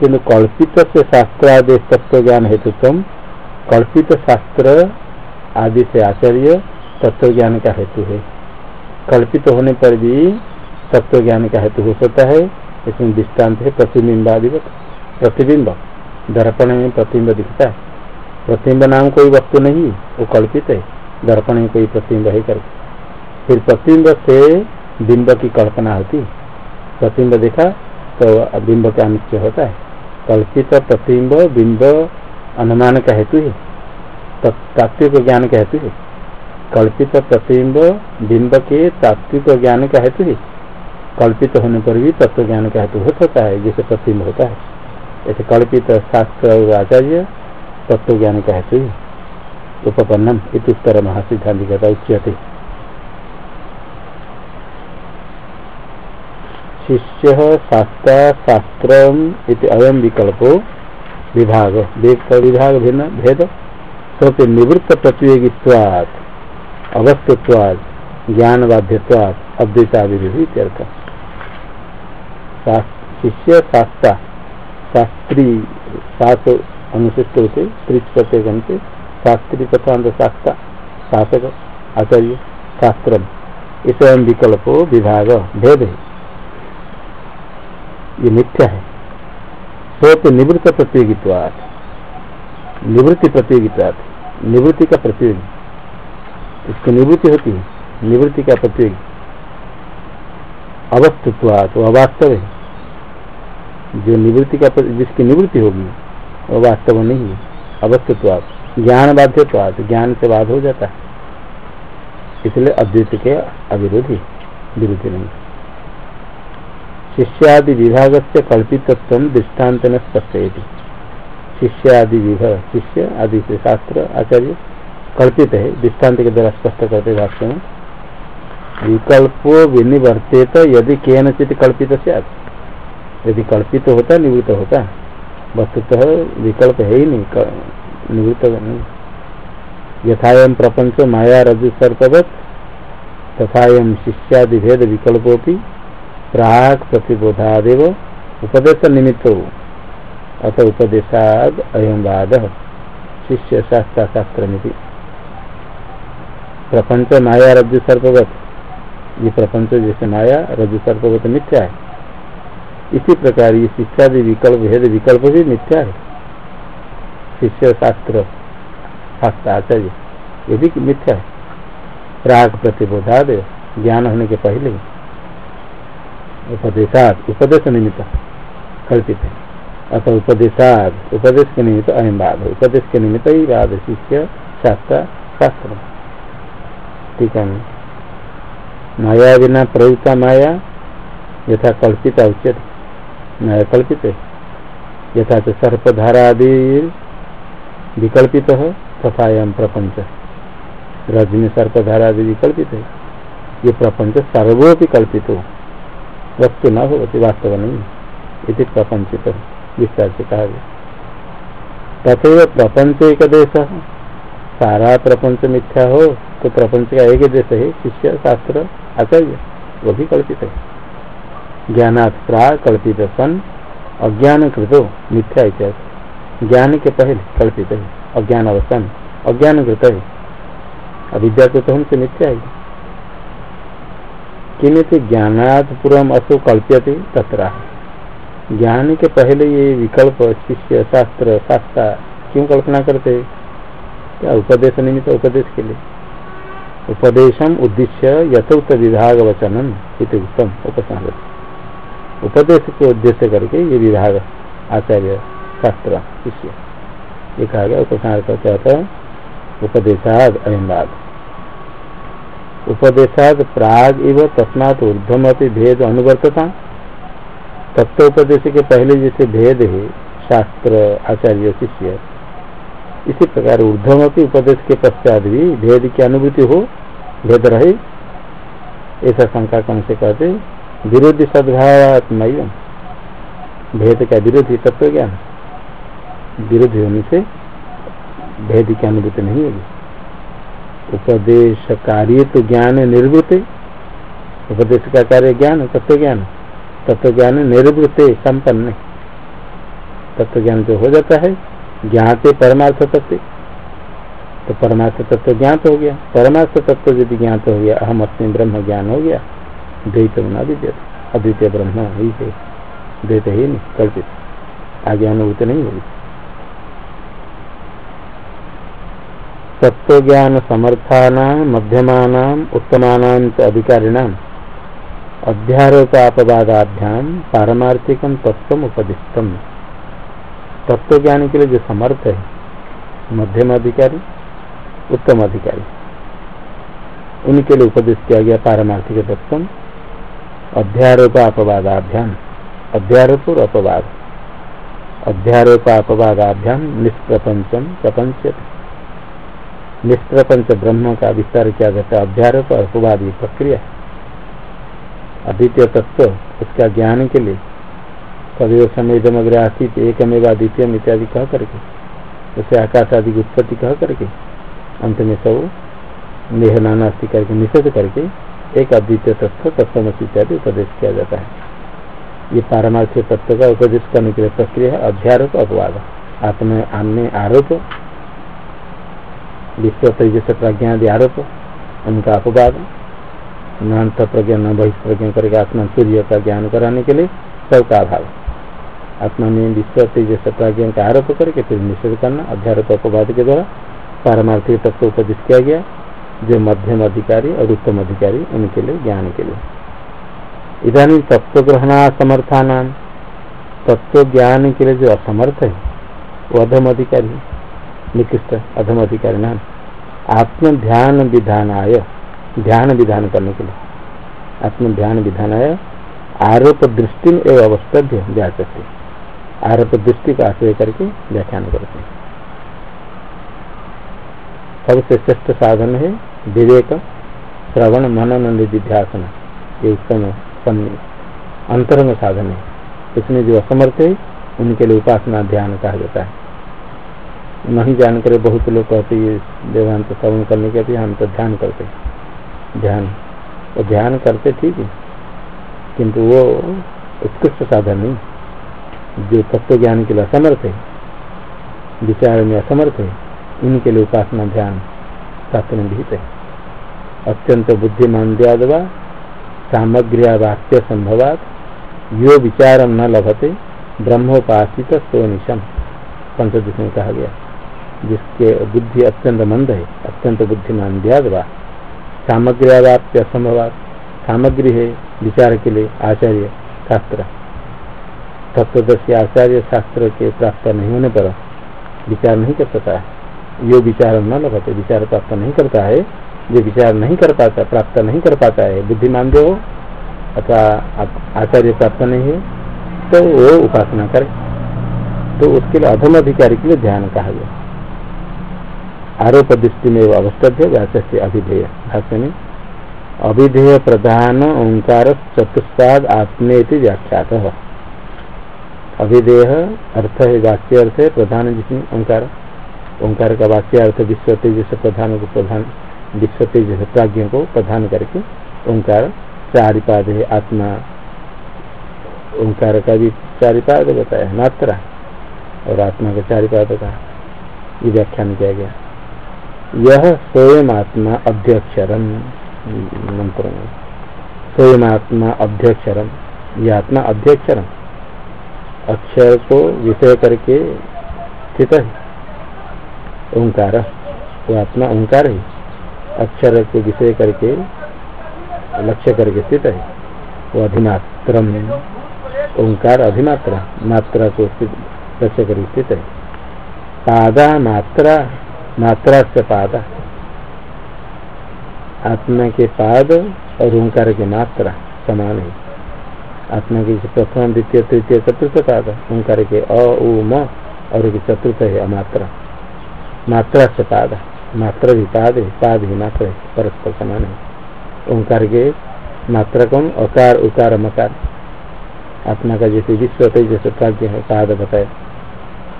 किन्तु कल्पित से शास्त्र आदि तत्व ज्ञान हेतु कल्पित शास्त्र आदि से आचार्य तत्व ज्ञान का हेतु है। कल्पित होने पर भी तत्व ज्ञान का हेतु हो सकता है। इसमें दृष्टांत है प्रतिबिंब प्रतिबिंबादिवत प्रतिबिंब, दर्पण में प्रतिबिंब दिखता है। प्रतिबिंब नाम कोई वस्तु नहीं, वो कल्पित है। दर्पण में कोई प्रतिबिंब है कर फिर प्रतिबिंब से बिंब की कल्पना होती। प्रतिम्ब देखा तो बिंब का निश्चय होता है। कल्पित प्रतिम्ब बिंब अनुमान का हेतु है। तात्विक ज्ञान का हेतु है। कल्पित प्रतिम्ब बिंब के तात्विक ज्ञान का हेतु है। कल्पित होने पर भी तत्व ज्ञान का हेतु हो सकता है, जैसे प्रतिम्ब होता है। ऐसे कल्पित शास्त्र और आचार्य तत्व ज्ञान का हेतु है। उपपन्नम इतुत्तर महासिद्धांति कहता उच्यते। शिष्य शास्त्र शास्त्र अयम विकल्पो विभाग। विभाग भिन्न भेद। सोपे निवृत्त प्रतियोगित्वात् अवस्थत्वाद ज्ञान बाध्यवाद अद्वैता विधि शिष्य शास्त्र, शास्त्री सात अनुशिष्ट से त्रिच प्रत्येक से शास्त्री तथा शास्त्र, शासक, आचार्य शास्त्र इस विकल्पो विभाग, भेद। है ये मिथ्या है। तो निवृत्त प्रतियोगित्वा निवृत्ति प्रतियोगिता निवृत्ति का प्रतियोगी। इसकी निवृत्ति होती है। निवृत्ति का प्रतियोगी। अवस्थित्वात, वो अवास्तव है। जो निवृत्ति का जिसकी निवृत्ति होगी, वो वास्तव नहीं है। अवस्थित्वात ज्ञान बाध्यत्वात ज्ञान से बाध हो जाता है। इसलिए अद्वित के अविरोधी विरोधी नहीं। शिष्यादि विभाग से कल्पित दृष्टांत में स्पष्ट शिष्यादि विभाग शिष्य आदि से शास्त्र आचार्य कल्पित है दृष्टांत के द्वारा स्पष्ट करते भाष्य में विकल्पो विनिवर्तित यदि के नचित कल्पित यदि कल्पित होता, निवृत्त होता। वस्तुतः विकल्प है ही नहीं निवृत्त नहीं यथाएँ प्रपंच माया रजु सर्पवत तथा शिष्यादि भेद विकल्पोपी प्राक प्रतिबोधादेव उपदेश निमित्त अथ उपदेशाद अयम वाद। शिष्य शास्त्र शास्त्र प्रपंच माया, रज्जु सर्पगत ये प्रपंच जैसे माया, रज्जु सर्पगत मिथ्या है। इसी प्रकार ये शिष्यादि विकल्प, भेद विकल्प भी मिथ्या है। शिष्य शास्त्र शास्त्र आचार्य ये भी मिथ्या है। प्राग प्रतिबोधाद, ज्ञान होने के पहले। उपदेशात, उपदेश निमित्त कल्पित है। अतः उपदेशात, उपदेश के निमित्त अहम वाद उपदेश के निमित्त ही वाद शिष्य, शास्त्र शास्त्र। ठीक है माया बिना प्रवृत्ता माया यथा कल्पित उचित माया कल्पित है। यथा तो सर्पधारा आदि विकल्पित है, तथा एवं प्रपंच। रजनी सर्पधारा आदि विकल्पित है। ये प्रपंच सर्वोपि कल्पित हो। वस्तु न होती, वास्तव नहीं इति प्रपंचित विस्तार से कहा गया। तथे प्रपंच एक देश सारा प्रपंच मिथ्या हो तो प्रपंच का एक देश है, शिष्य, शास्त्र, आचार्य वो भी कल्पित है। ज्ञानात् प्रा कल्पित सन अज्ञान कृतो मिथ्या इत्यादि। ज्ञान के पहले कल्पित है, अज्ञान अवसान अज्ञान कृत है। अविद्या तो हमसे मिथ्या है। किमित ज्ञानात पूर्व असो कल्प्यते तथा ज्ञान के पहले ये विकल्प, शिष्य, शास्त्र शास्त्र क्यों कल्पना करते? क्या उपदेश, निमित्त उपदेश के लिए? उपदेशम उद्देश्य यथोक्त विभाग वचनम इति उत्तम उपसंग उपदेश को उद्देश्य करके ये विभाग, आचार्य, शास्त्र, शिष्य ये कहा गया उपसंहार का क्या उपदेशाद अहिमवाद उपदेशाद प्राग इव तस्मात ऊर्धम भेद अनुवर्तता। तत्वोपदेश के पहले जैसे भेद है, शास्त्र, आचार्य, शिष्य, इसी प्रकार ऊर्धम उपदेश के पश्चात भी भेद की अनुभूति हो, भेद रहे। ऐसा शंका कौन से कहते विरोधी सद्भावात्मय भेद का विरोधी तत्व ज्ञान विरोधी होने से भेद की अनुभूति नहीं होगी। उपदेश कार्य तो ज्ञान निर्वृत उपदेश का कार्य ज्ञान, तत्व ज्ञान। तत्व ज्ञान निर्वृत संपन्न। तत्व ज्ञान जो हो जाता है, ज्ञाते परमार्थ तत्व। तो परमार्थ तत्व ज्ञात हो गया। परमार्थ तत्व यदि ज्ञात हो गया, अहम अपने ब्रह्म ज्ञान हो गया, द्वैत अद्वितीय अद्वितीय ब्रह्म ही है। द्वैत ही नहीं, कल्पित। आगे अनुभूति नहीं होगी। तत्व ज्ञान समर्थाना, मध्यमान, उत्तमान अधिकारिणाम अध्यारोपापवादाभ्याम पारमार्थिकम तत्व उपदिष्टम। तत्व ज्ञान के लिए जो समर्थ है, मध्यम अधिकारी, उत्तम अधिकारी, उनके लिए उपदेश किया गया पारमार्थिक तत्व अध्यारोप अपवादाभ्याम अध्यारोप और अपवाद। अध्यारोप अपवादाभ्याम निष्प्रपंचम प्रपंच निष्प्रपंच ब्रह्म का विस्तार किया जाता है। अध्यारोप और अपवाद प्रक्रिया। अद्वितीय तत्व, उसका ज्ञान के लिए। सदैव समय जमग्र आसित, एकमेवा द्वितीय इत्यादि कह करके। उसे आकाश आदि की उत्पत्ति कह करके। अंत में सब नेह नानास्ति करके, निषेध करके एक अद्वितीय तत्व तत्व इत्यादि उपदेश किया जाता है। ये पारमार्थिक तत्व का उपदेश करने के लिए प्रक्रिया अध्यारोप अपवाद। आत्म आन्य आरोप। विश्व तेजस प्रज्ञा आदि आरोप, उनका अपवाद। न अंत प्रज्ञा, न बहिष्प्रज्ञा करके आत्मा सूर्य का ज्ञान कराने के लिए सबका अभाव। आत्मा में विश्व तेजस प्रज्ञा का आरोप करके फिर निषेध करना, अध्यारोप अपवाद के द्वारा पारमार्थिक तत्व उपदेश किया गया, जो मध्यम अधिकारी और उत्तम अधिकारी, उनके लिए ज्ञान के लिए। इधानी तत्व ग्रहणा समर्थान। तत्व ज्ञान के लिए जो असमर्थ है, वो अधम अधिकारी निकृष्ट अधम अधिकारी नाम। आत्म ध्यान विधान आय। ध्यान विधान करने के लिए। आत्म ध्यान विधान आय। आरोप दृष्टि में एवं अवस्तभ्य व्याचते आरोप दृष्टि का आश्रय करके व्याख्यान करते हैं। सबसे श्रेष्ठ साधन है विवेक, श्रवण, मनन, निधिध्यासन। ये उत्तम अंतरंग साधन है। इसमें जो असमर्थ है, उनके लिए उपासना ध्यान कहा जाता है। नहीं जान जानकर बहुत लोग कहते ये वेदांत श्रवण करने के हम तो ध्यान करते ध्यान। वो ध्यान करते ठीक है, किंतु वो उत्कृष्ट साधन नहीं। जो तत्व ज्ञान के लिए असमर्थ है, विचार में असमर्थ है, इनके लिए उपासना ध्यान शास्त्र में भीत है। अत्यंत बुद्धिमान द्यादवा सामग्रिया वाक्य संभवात, यो विचार न लभते, ब्रह्मोपासित सोनिशम। पंचदश में कहा गया। जिसके बुद्धि अत्यंत मंद है, अत्यंत बुद्धिमान द्यादवा सामग्रिया वाक्य संभवात सामग्री है, विचार के लिए आचार्य शास्त्र। तत्वदर्शी आचार्य शास्त्र के प्राप्त नहीं होने पर विचार नहीं कर सकता है। यो विचार न लगते विचार प्राप्त नहीं करता है। जो विचार नहीं कर पाता, प्राप्त नहीं कर पाता है, बुद्धिमान हो, अथवा आचार्य प्राप्त नहीं है तो वो उपासना करे। तो उसके लिए अधम अधिकारी के लिए ध्यान कहा गया। आरोप दृष्टि में अवस्थव्य व्याचे अभिधेय, भाष्य में। अभिधेय प्रधान ओंकार चतुष्पाद आत्मे व्याख्यात। अभिधेय अर्थ है वाच्य अर्थ है, प्रधान जिसमें ओंकार। ओंकार का वाक्य अर्थ विश्व तेज से प्रधान को प्रधान, विश्व तेज से प्राज्ञ को प्रधान करके ओंकार चारिपाद है, आत्मा। ओंकार का भी चारिपाद बताया मात्रा। और आत्मा का चारिपाद का ये व्याख्यान किया गया। यह स्वयं आत्मा अध्यक्षरम, मंत्र स्वयं आत्मा अध्यक्षरम यह आत्मा अध्यक्षरम। अक्षर को विषय करके स्थित है। ओंकार, वो आत्मा ओंकार है। अक्षर को विषय करके, लक्ष्य करके स्थित है। वो अधिमात्र ओंकार अधिमात्रा, मात्रा को लक्ष्य करके स्थित है। पादा मात्रा मात्रा से पादा आत्मा के पाद और ओंकार के मात्रा समान है। आत्मा की प्रथम, द्वितीय, तृतीय, चतुर्थ पाद, ओंकार के अ, उ, म और चतुर्थ है अमात्रा। मात्रा से पाद मात्रा भी पाद है, पाद ही मात्र है, परस्पर समान है। ओंकार के मात्रा कौन अकार, उकार, मकार। आत्मा का जैसे विश्व जैसे प्राज्ञ है, पाद बताए।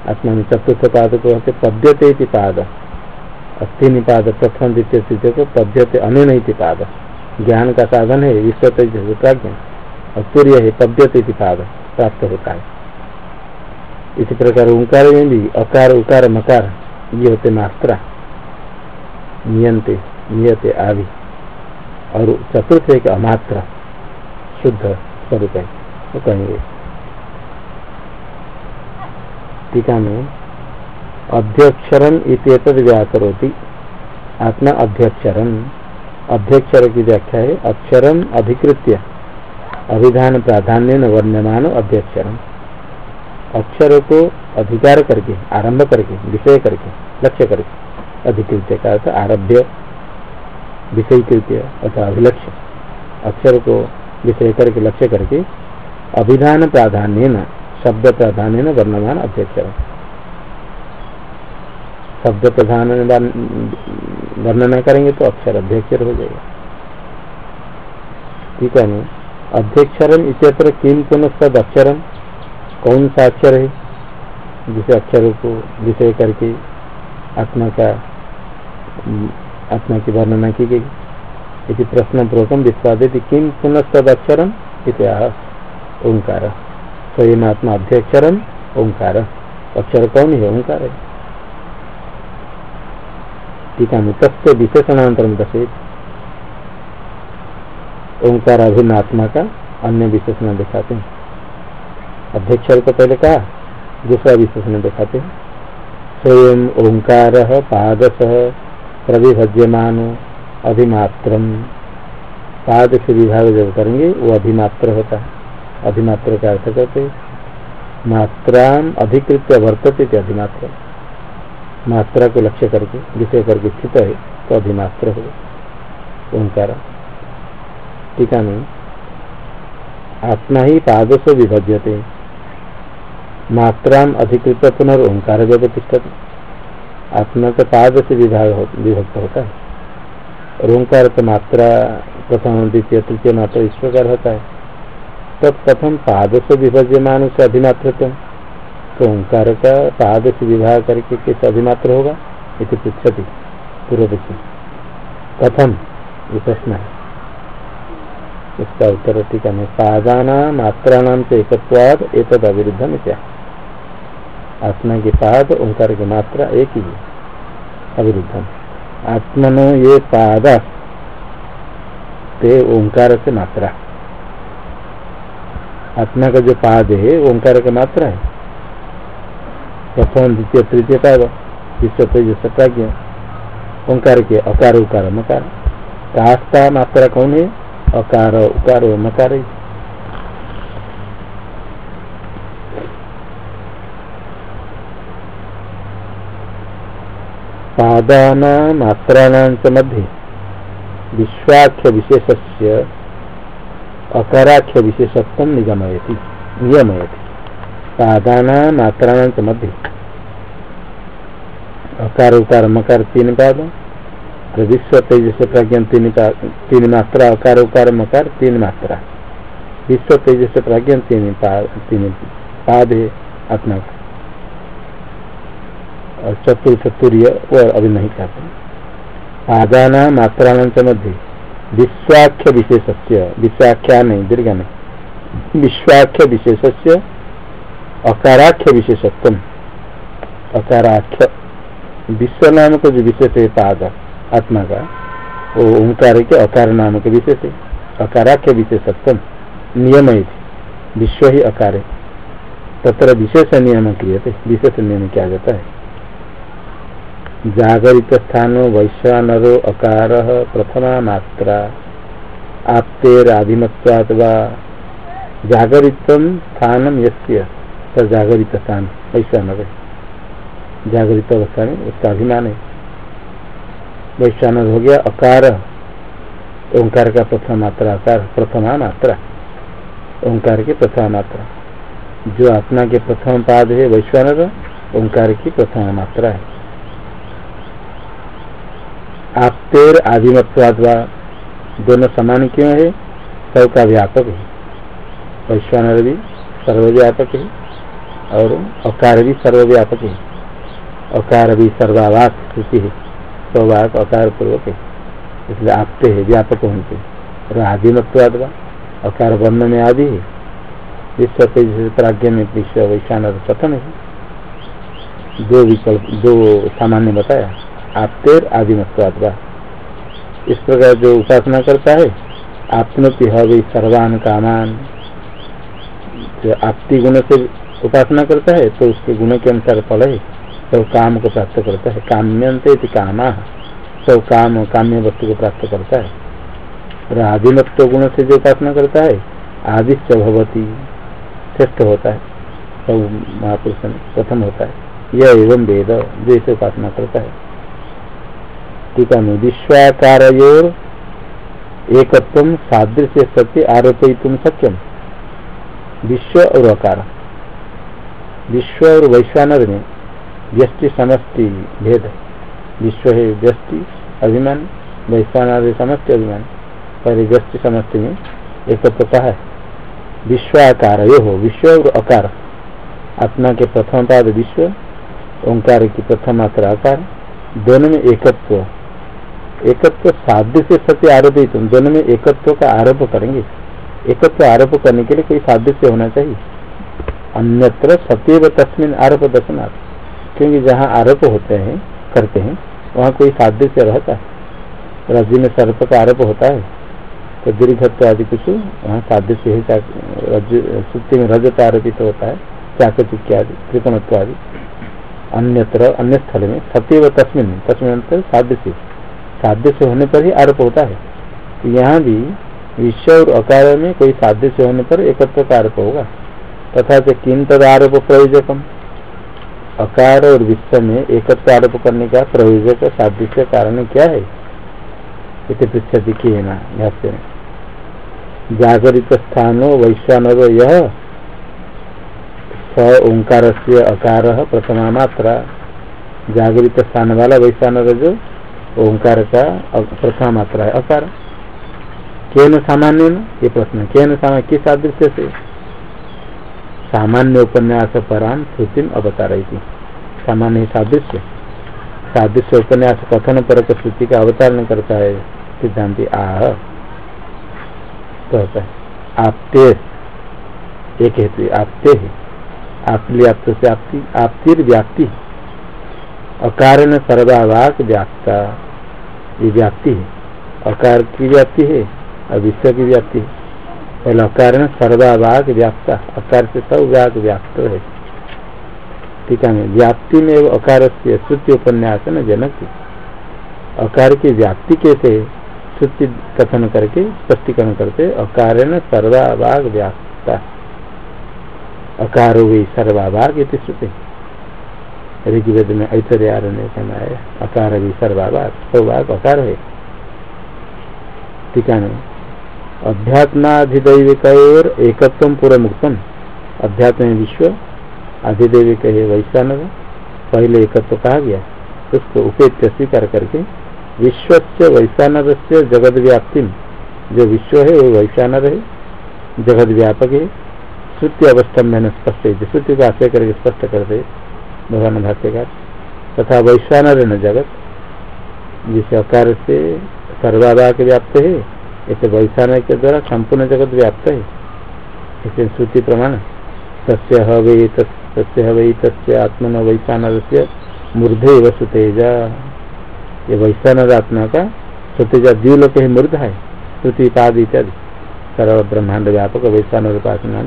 आत्मा में चतुर्थ पाद को होते पद्यते पाद। तीन पाद प्रथम द्वितीय तृतीय को पद्यते अन्य पाद ज्ञान का साधन है विश्व जैसे प्राज्ञ और सूर्य है, पद्यते पाद, प्राप्त होता है। इसी प्रकार ओंकार में भी अकार, उकार, मकार, ये होते मात्रा। नियंते, नियते आदि। और चतुर्थ एक अमात्रा, शुद्ध स्वरूप है। वो कहेंगे। टीका में अध्यक्षरम इत व्याकरोति। आत्मा अध्यक्षरम अध्यक्षर की व्याख्या है, अक्षरम अधिकृत्य। अभिधान प्राधान्य वर्ण्यमान अध्यक्षरम। अक्षर को अधिकार करके, आरंभ करके, विषय करके, लक्ष्य करके। अधिकृत्य का अर्थ आरभ्य विषय कृत्य अथवा अभिलक्ष्य। अक्षर को विषय करके, लक्ष्य करके अभिधान प्राधान्य शब्द प्राधान्य वर्णमान अध्यक्षर शब्द प्रधान वर्णना करेंगे तो अक्षर अध्यक्षर हो जाएगा। ठीक है नहीं अध्यक्षरम इतर किम पुनः सद अक्षरम? कौन सा अक्षर है? जिसे अक्षरों को विषय करके आत्मा का, आत्मा की वर्णना की गई। इसी प्रश्न पूर्वकम विस्वादित किम पुनः सद अक्षरम इतिहास ओंकार। स्वयं आत्मा अध्यक्षरम, ओंकार। अक्षर कौन है? ओंकार है। टीका में तस्य विशेषणांतरम दशेत ओंकार अभिन्न आत्मा का अन्य विशेषण दिखाते हैं। अध्यक्षर को पहले कहा दूसरा विशेषण दिखाते हैं। स्वयं ओंकार पादस प्रविभज्यमान अभिमात्र पाद से विभाग जब करेंगे, वो अभिमात्र होता है। अधिमात्र का अर्थ करते मात्रा अधिकृत वर्तते थे अधिमात्र मात्रा को लक्ष्य करके विषय करके स्थित है तो अधिमात्र हो ओंकार। टीका में आत्मा ही पाद से विभज्यते। मात्रा अधिकृत पुनर्ओंकार आत्मा तो पाद से विभाग विभक्त होता है। और ओंकार तो मात्रा प्रथम, द्वितीय, तृतीय मात्रा इस प्रकार होता है। तब तो प्रथम पाद से विभज्यमान से अधिमात्र तो ओंकार का पाद से विभाग करके कैसे अधिमात्र होगा? इसे पृछति पूर्व कथम? ये प्रश्न है। इसका उत्तर टीका में पादाना मात्राणाम से एकत्वाद एक अविरुद्ध क्या आत्मा के पाद, ओंकार की मात्रा एक ही है, अविरुद्ध। आत्मनो ये पाद, ते ओंकार से मात्रा। आत्मा का जो पाद है, ओंकार का मात्रा है। प्रथम द्वितीय तृतीय पाद विश्व तेजस प्राज्ञ ओंकार के अकार उकार मकार कास्ता मात्रा कौन है अकार उकार मकार पादाना मात्राणांच मध्ये विश्वाख्य विशेष अकाराख्य विशेषत्व निगमयति नियमयति पादाना मात्राणांच मध्ये अकार उकार मकार तीन पाद। विश्व तेजस प्रज्ञा तीन तीन मात्रा। अकार उकार मकार तीन मात्रा। विश्व तेजस प्रज्ञा तीन तीन पाद है आत्मा का और चतुर्थ तुर्य वो अभी नहीं कहते पादाना मात्रांच मध्य विश्वाख्य विशेष विश्वाख्या नहीं दीर्घ नहीं विश्वाख्य विशेष अकाराख्य विशेषत्व। अकाराख्य विश्व नाम को जो विशेष है पाद आत्मा का वो ओंकार के अकार नाम के विशेष है अकाराख्य विशेषत्व नियम विश्व ही अकार है। तथा विशेष नियम क्रिय विशेष नियम किया जाता है? जागरित स्थानो वैश्वानरो अकार प्रथमा मात्रा। आप्तेरादिमत्वात् वा। जागरित स्थानम यस्य? जागरित स्थान वैश्वानर जागरित अवस्था में उसका अभिमान है। वैश्वानर हो गया, अकार, ओंकार का प्रथम मात्रा, अकार, प्रथमा मात्रा। ओंकार की प्रथम मात्रा। जो आत्मा के प्रथम पाद है वैश्वानर ओंकार की प्रथम मात्रा है। आपतेर आदिमत्वाद्वा, दोनों समान क्यों है? सबका व्यापक है। वैश्वानर भी सर्वव्यापक है। और अकार भी सर्वव्यापक है। अकार भी सर्वावास स्थिति है। स्वभाव अकार पूर्वक है। इसलिए आपते है, व्यापक होते और आदि आदिमत्वाद अकार वर्ण में आदि है। विश्व प्राज्ञ में विश्व वैशान कथन है। दो विकल्प, दो सामान्य बताया। आपतेर आदिमत्वाद इस प्रकार जो उपासना करता है, आपनोति हवे सर्वान कामान। आपती गुण से उपासना करता है तो उसके गुण के अनुसार फल है। सब काम को प्राप्त करता है। काम्यंत कामा। सब काम काम्य वस्तु को प्राप्त करता है। और आदिमत्व गुण से जो उपासना करता है आदिश्य भवती, श्रेष्ठ होता है। सब महापुरुष प्रथम होता है। यह एवं वेद जैसे उपासना करता है। टीका में विश्वाकार एकत्व सादृश्य सत्य आरोपित सक्यम विश्व और अकार। विश्व और वैश्वानर में व्यस्टि समष्टि भेद। विश्व है व्यस्टि अभिमान वैश्वान समष्टि अभिमान। पहले व्यस्टि समष्टि में एक तो है। विश्वाकार यो हो, विश्व और अकार। आत्मा के प्रथम पाद विश्व, ओंकार की प्रथम मात्रा आकार। दोनों में एकत्व। एकत्व साध्य से सत्य आरोपित, दोनों में एकत्व का आरोप करेंगे। एकत्व आरोप करने के लिए कोई साध्य से होना चाहिए। अन्यत्र सत्यव तस्मिन आरोप दर्शनार्थ क्योंकि जहाँ आरोप होते हैं, करते हैं, वहाँ कोई साध्य से रहता है। रज्जु में सर्प का आरोप होता है तो दीर्घत्व आदि कुछ वहाँ साध्य से ही सुक्ति में रजत आरोपित होता है चाकचिक्य आदि, त्रिकोणत्व आदि। अन्यत्र, अन्य स्थल में सत्यव तस्मिन तस्मिन साध्य से साध्य से होने पर ही आरोप होता है। तो यहाँ भी विश्व और अकार में कोई साध्य से होने पर एकत्व का आरोप होगा। तथा से किन तद आरोप प्रयोजकम अकार और विश्व में एकत्व आरोप करने का प्रयोजक सादृश्य कारण क्या है? इसे पृछति है ना में जागरित स्थानो वैश्वानर यह स ओंकार से अकार प्रथमा मात्रा। जागृत स्थान वाला वैश्वानर जो ओंकार का प्रथमा मात्रा है, अकार। केन सामान्य ये प्रश्न केन सामान्य किस सादृश्य से? सामान्य उपन्यास पराम श्रुति अवता रही थी सामान्य सादृश्य। सादृश्य उपन्यास कथन पर श्रुति का अवतारण करता है, सिद्धांति आह। कहता है, आपते। एक हेतु आपते है। आपली आप से आपती आपतिर व्याप्ति। अकारण सर्वावाक व्याप्ता। ये व्याप्ति है। अकार की व्याप्ति है, और विश्व की व्याप्ति है। अकार सर्वाभाग व्याप्त अकार से सब व्याग व्याप्त है। ठीक है, व्याप्ति में अकार से श्रुति उपन्यास न जनक अकार की व्याप्ति कैसे श्रुति कथन करके स्पष्टीकरण करते अकार सर्वाभाग व्याप्त। अकारो भी सर्वाभाग इति श्रुति। ऋग्वेद में ऐश्वर्यारण्य समय अकार भी सर्वाभाग सौभाग अकार है। टीका में अध्यात्माधिदैविक और एकत्व पूर्व मुक्तम अध्यात्म विश्व, अधिदैविक है वैश्वान पहले एकत्व कहा गया? उसको उपेत्य स्वीकार करके विश्व से वैश्वान से जगत व्याप्ति जो विश्व है, वो वैश्वानर है जगत व्यापक है। श्रुति अवस्थम्भन स्पष्ट है। श्रुति को आश्रय करके स्पष्ट करते भगवान भाष्यकार, तथा वैश्वानर न जगत, जिसे अकार से सर्वाभाग व्याप्त है ऐसे वैशान के द्वारा संपूर्ण जगत व्याप्त है। इसे श्रुति प्रमाण, तस्य हवे तस्य हवे तस्य आत्मन वैशान से मूर्धे व सुतेजा ये वैशान आत्मा का सुतेजा द्व्यूलोक ही मूर्ध है। श्रुति पाद इत्यादि। सर्व ब्रह्मांड व्यापक वैशान उपासना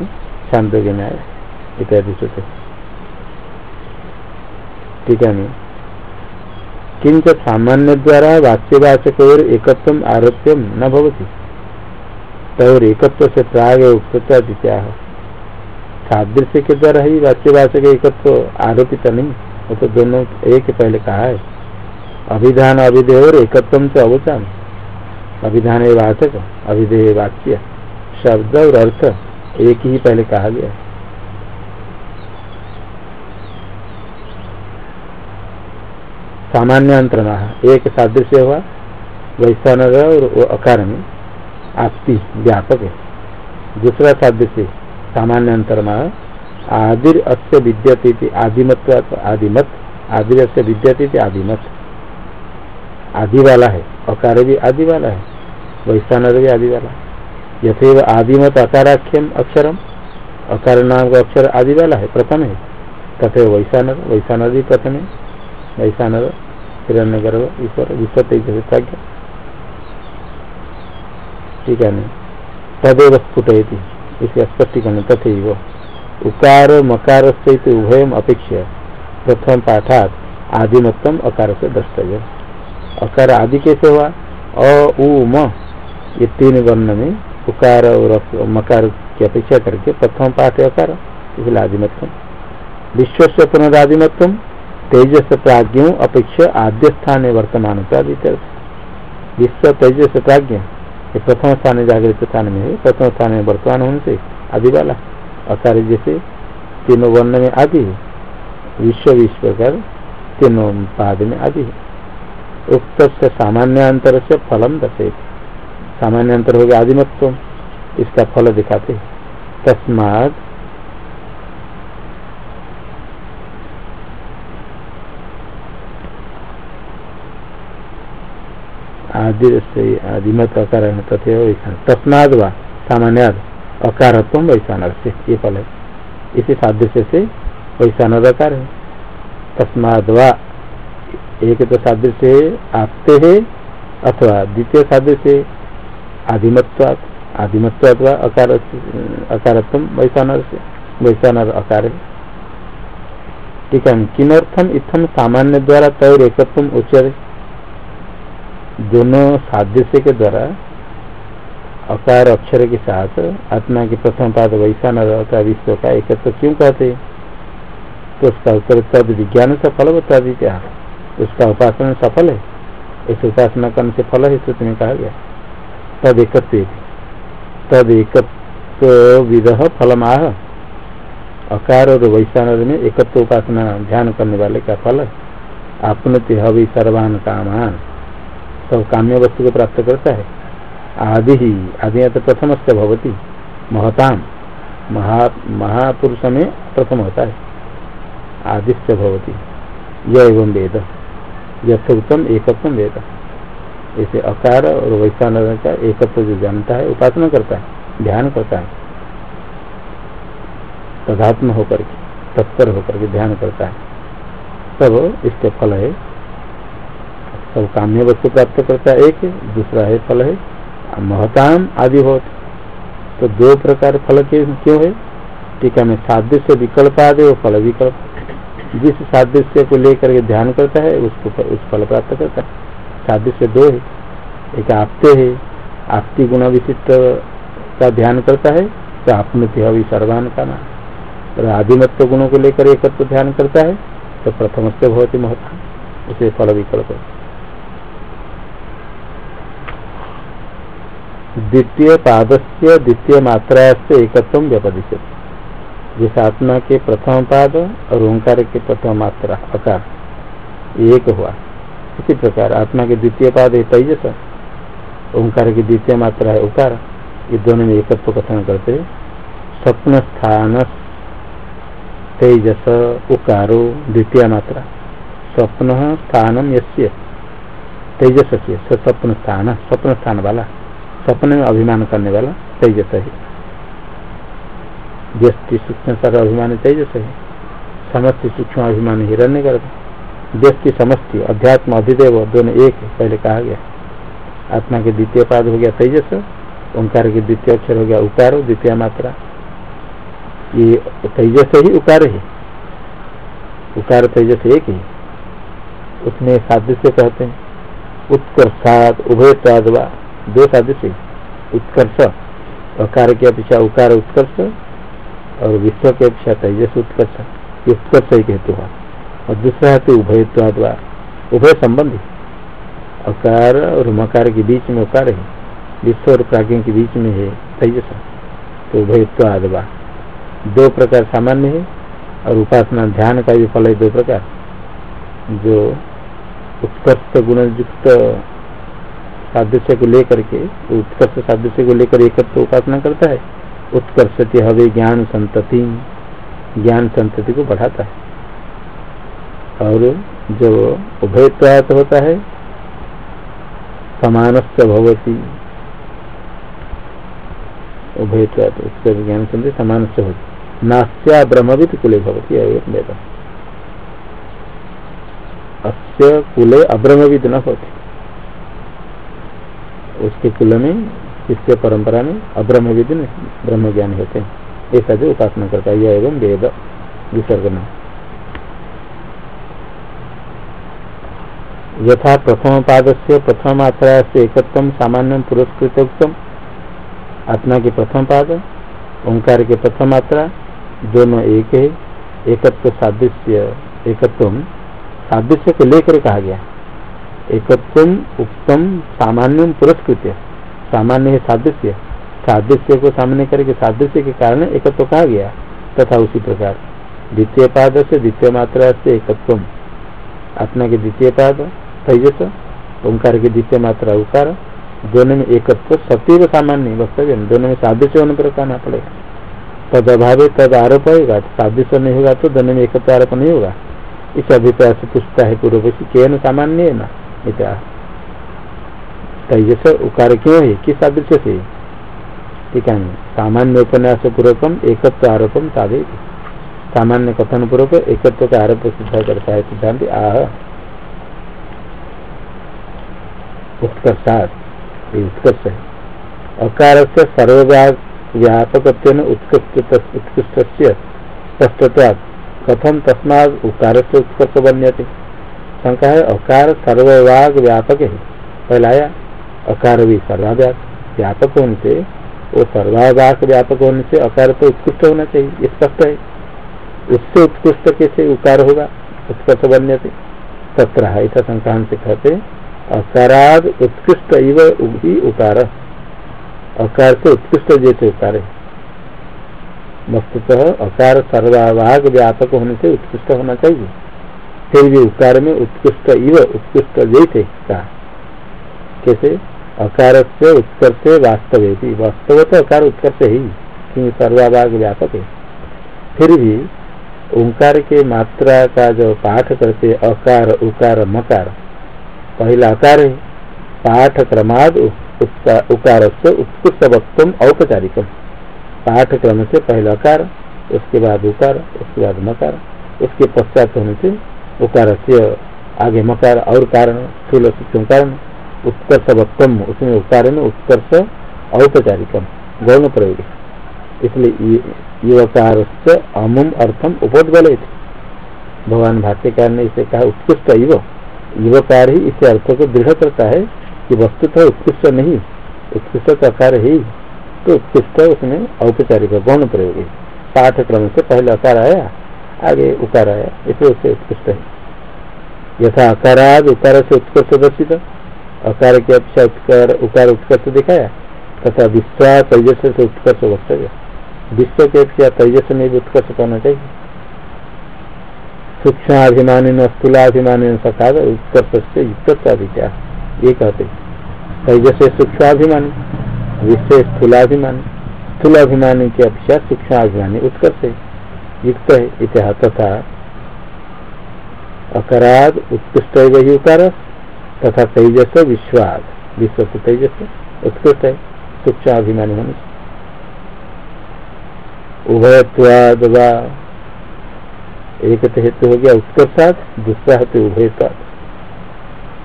शांत में आया इत्यादि श्रुति। ठीक है किंच सामान्य द्वारा वाच्यवाचक और एकत्व आरोप्य न भवती। तौर एकत्व से प्राग उक्तता द्वितीया। सादृश्य के द्वारा ही वाच्यवाचक एकत्व आरोपित नहीं वो तो दोनों एक पहले कहा है। अभिधान अभिधेय और एकत्व से अवचान अभिधान वाचक अभिधेय वाच्य। शब्द और अर्थ एक ही पहले कहा गया सामान्य अंतरणा एक सादृश्य हुआ, वैसा और अकार में आपती व्यापक है। दूसरा सादृश्य, सामान्य अंतरमा आदिर अस्य विद्यते आदिमत्व, आदिमत, आदिर अस्य विद्यते आदिमत। आदि वाला है, अकार भी आदि वाला है वैश्वानर भी आदि वाला। यथे आदिमत अकाराख्यम अक्षरम, अकार नाम का अक्षर आदि वाला है, प्रथम है। तथे वैश्वानर वैश्वानर भी प्रथम है। वैश्वानर हिरण्य ईश्वर विश्व ठीक है तदेव स्फुटयती स्पष्टीकरण तथे उकार मकार से उभय अपेक्षा प्रथम पाठात आदिमत्तम अकार से द्रष्टव्य अकार आदि कैसे हुआ अ उ म ये तीन वर्ण में उकार और मकार की अपेक्षा करके प्रथम पाठ अकार इसलिए आदिमत्व विश्व से पुनरादिमत्व तेजस प्राज्ञ अपेक्षा आद्य स्थान है वर्तमान विश्व तेजस प्राज्ञ ये प्रथम स्थान जागृत स्थान में है, प्रथम स्थान में वर्तमान होने से आदि वाला अकार जैसे तीनों वर्ण में आदि है। विश्व विश्व कर तीनों पाद में आदि है। उक्त से सामान्यांतर से फलम दशे सामान्यांतर हो गया आदिमत्व इसका फल दिखाते तस्माद आदि से आदिमत अकार तथे वैसा तस्माद व सामान्याद अकारत्व वैशानर से ये फल। है इसी सादृश्य से वैशानद अकार है तस्माद व एक तो सादृश्य आपते है अथवा द्वितीय सादृश्य आदिमत्वात आदिमत्वात अकार अकारत्व वैशानर से वैशानर अकार। है ठीक है किमर्थम इथम सामान्य द्वारा तय एकत्व उच्चर दोनों सादृश्य के द्वारा अकार अक्षर के साथ आत्मा के प्रथम पाद वैशानर अथवा विश्व का एकत्व क्यों कहते? तो उसका उत्तर तद विज्ञान से फल बता दीजिए उसका उपासना सफल है? इस उपासना करने से फल है सूत्र में कहा गया। तद एकत्व तद एकत्व विदह फलमाह। अकार और वैशान में एकत्व उपासना ध्यान करने वाले का फल आपनति हवि सर्वान कामान। सब काम्य वस्तु को प्राप्त करता है। आदि ही आदि तो प्रथम से भवती महताम महा, महापुरुष में प्रथम होता है। आदिश्य भवती यह एवं वेद, यथोक्तम एकत्व वेद। ऐसे अकार और वैश्वान का एकत्व जो जानता है, उपासना करता है, ध्यान करता है। तदात्म होकर के, तत्पर होकर के ध्यान करता है। तब इसके फल है सब काम्य वस्तु प्राप्त करता है, एक दूसरा है, फल है। महताम आदि हो तो दो प्रकार फल के क्यों है? टीका में सादृश्य विकल्प आदि वो फल विकल्प। जिस सादृश्य को लेकर के ध्यान करता है, उसको उस फल प्राप्त करता है। सादृश्य दो है। एक आपते है। आपती गुण विशिष्ट का ध्यान करता है तो आपने अभी सर्वान का नाम और आदिमत्व गुणों को लेकर एक तो ध्यान करता है तो प्रथम से बहुत ही महत्व उसे फल विकल्प। द्वितीय पादस्य द्वितीय मात्रा से एकत्व व्यपदिशत जिस आत्मा के प्रथम पाद और ओंकार के प्रथम मात्रा अकार एक हुआ। इसी प्रकार आत्मा के द्वितीय पाद है तेजस ओंकार की द्वितीय मात्रा है उकार ये दोनों में एकत्व कथन करते स्वप्न स्थान तेजस, उकारो, द्वितीय मात्रा। स्वप्न स्थानम यश्य तेजस से स्वप्न स्थान स्वप्न स्थान वाला। स्वप्न में अभिमान करने वाला तेजस है। व्यक्ति सूक्ष्म सारा अभिमान तेजस है। समस्ती सूक्ष्म अभिमान हिरण्य गर्भ व्यक्ति समस्ती अध्यात्म, अधिदेव, दोनों एक पहले कहा गया। आत्मा के द्वितीय पाद हो गया तेजस, ओंकार के द्वितीय अक्षर हो गया उकार द्वितीय मात्रा। ये तेजस ही उकार है। उकार तेजस एक ही। उसमें सादृश्य कहते हैं। उत्कर्षात उभयत्वादवा दो सादृश्य उत्कर्ष। अकार की अपेक्षा, उकार उत्कर्ष और विश्व की अपेक्षा, तेजस उत्कर्ष। उत्कर्ष ही हेतु हुआ और दूसरा हेतु उभयत्वादवा उभय संबंधी। अकार और मकार के बीच में उकार है। विश्व और प्राज्ञ के बीच में है तेजस। तो उभयत्वादवा दो प्रकार सामान्य है और उपासना ध्यान का भी फल है दो प्रकार। जो उत्कर्ष गुण युक्त सादृश्य को लेकर के, उत्कर्ष सादृश्य को लेकर एकत्व तो उपासना करता है। उत्कर्ष हवे ज्ञान संतति। ज्ञान संतति को बढ़ाता है। और जो उभयत्वात होता है समान भवती। उभयत्वात उसका ज्ञान संतति समान होती। नास्या ब्रह्मविद कुले भवती अस्य कुले अब्रह्मविद न होती। उसके कुल में शिष्य परंपरा में? अब्रह्म विधि ब्रह्म ज्ञान होते हैं। ऐसा जो उपासना करता है, यह एवं वेद विसर्ग में यथा प्रथम पाद से प्रथम मात्रा से एकत्व, सामान्य पुरस्कृत उत्तम आत्मा के प्रथम पाद, ओंकार के प्रथम मात्रा, दोनों एक है। एकत्व सादृश्य एकत्व सादृश्य को लेकर कहा गया एकत्व उत्तम सामान्य पुरस्कृत सामान्य है सादृश्य। सादृश्य को सामने करके, सादृश्य के कारण एकत्व कहा गया? तथा उसी प्रकार। द्वितीय पाद से द्वितीय मात्रा से एकत्व आत्मा के द्वितीय पाद तेजस, ओंकार की द्वितीय मात्रा उकार। दोनों में एकत्व सतीव सामान्य वक्तव्य। दोनों में सादृश्य होने पर कहना पड़ेगा। तद अभाव तद आरोप होगा सादृश्य नहीं होगा तो दोनों में एकत्व आरोप नहीं होगा। इस अभिप्राय से पूछता है पूर्व के सामान्य है ना तेजस उकार क्यों है? किस सादृश्य से ठीक है सामान्य उपन्यास पूर्वकम, एकत्व आरोपम साधे सामान्य कथन पूर्वक एकत्व का आरोप सिद्ध करता है सिद्धांत। आह। उत्कर्षात। उत्कर्ष है। अकार से सर्वव्यापक उत्कृष्ट उत्कृष्ट स्पष्टत्वाद कथम तस्माद उकार से उत्कर्ष बनते शंका है अकार सर्ववाग व्यापक है। पहला आया अकार भी सर्वाव्याप व्यापक होने से, वो सर्वाभाग व्यापक होने से अकार तो उत्कृष्ट होना चाहिए स्पष्ट है। उससे उत्कृष्ट कैसे उकार होगा? उत्कृष्ट बनने से। तत्र ऐसा संक्रांत कहते अकाराद उत्कृष्ट ही उकार। अकार से उत्कृष्ट जैसे उकार है। वस्तुतः अकार सर्वाभाग व्यापक होने से उत्कृष्ट होना चाहिए। फिर भी उकार में उत्कृष्ट इव उत्कृष्ट जैसे कहा। कैसे? अकार से उत्कर्ष वास्तव है वास्तव तो अकार उत्कर्ष ही क्योंकि सर्वाभाग व्यापक है। फिर भी ओंकार के मात्रा का जो पाठ करते अकार, उकार, मकार, पहला अकार है। पाठ क्रमाद उकार से उत्कृष्ट वक्तम औपचारिकम। पाठ क्रम से पहला अकार, उसके बाद उकार, उसके बाद मकार, उसके पश्चात होने से उकार से आगे मकार और कारण स्थूल सूक्ष्म कारण उत्कर्ष वक्तम उसमें उकार में उत्कर्ष औपचारिकम गौण प्रयोग इसलिए युवकार से अमुम अर्थम उपोदगल भगवान भाष्यकार ने इसे कहा, उत्कृष्ट युव। युवकार ही इसे अर्थ को दृढ़ करता है कि वस्तुतः उत्कृष्ट नहीं, उत्कृष्ट अकार ही। तो उत्कृष्ट उसमें औपचारिक गौण प्रयोग है पाठक्रम से पहले अकार आया। आगे उकार आया इसे उसे उत्कृष्ट है। यथा अकाराद उकार से उत्कर्ष दर्शित अकार की अपेक्षा उत्कार उकार उत्कर्ष दिखाया, तथा विश्वास तेजस से उत्कर्ष वक्तव्य। विश्व के अपेक्षा तेजस में भी उत्कर्ष करना चाहिए। सूक्ष्माभिमानी स्थूलाभिमानी सखा उत्कर्ष से युक्त ये कहते तेजस सूक्ष्माभिमानी विश्व स्थूलाभिमानी स्थूलाभिमानी की अपेक्षा सूक्ष्माभिमानी उत्कर्ष युक्त है, इतिहास तथा अकराद उत्कृष्ट ही उकार तथा तेजस विश्वाद। विश्व से तेजस उत्कृष्ट है सूक्ष्म अभिमानी होने उभयत्वाद एक तो हेतु हो गया उत्कर्षाद दूसरा हेतु उभयत्वाद।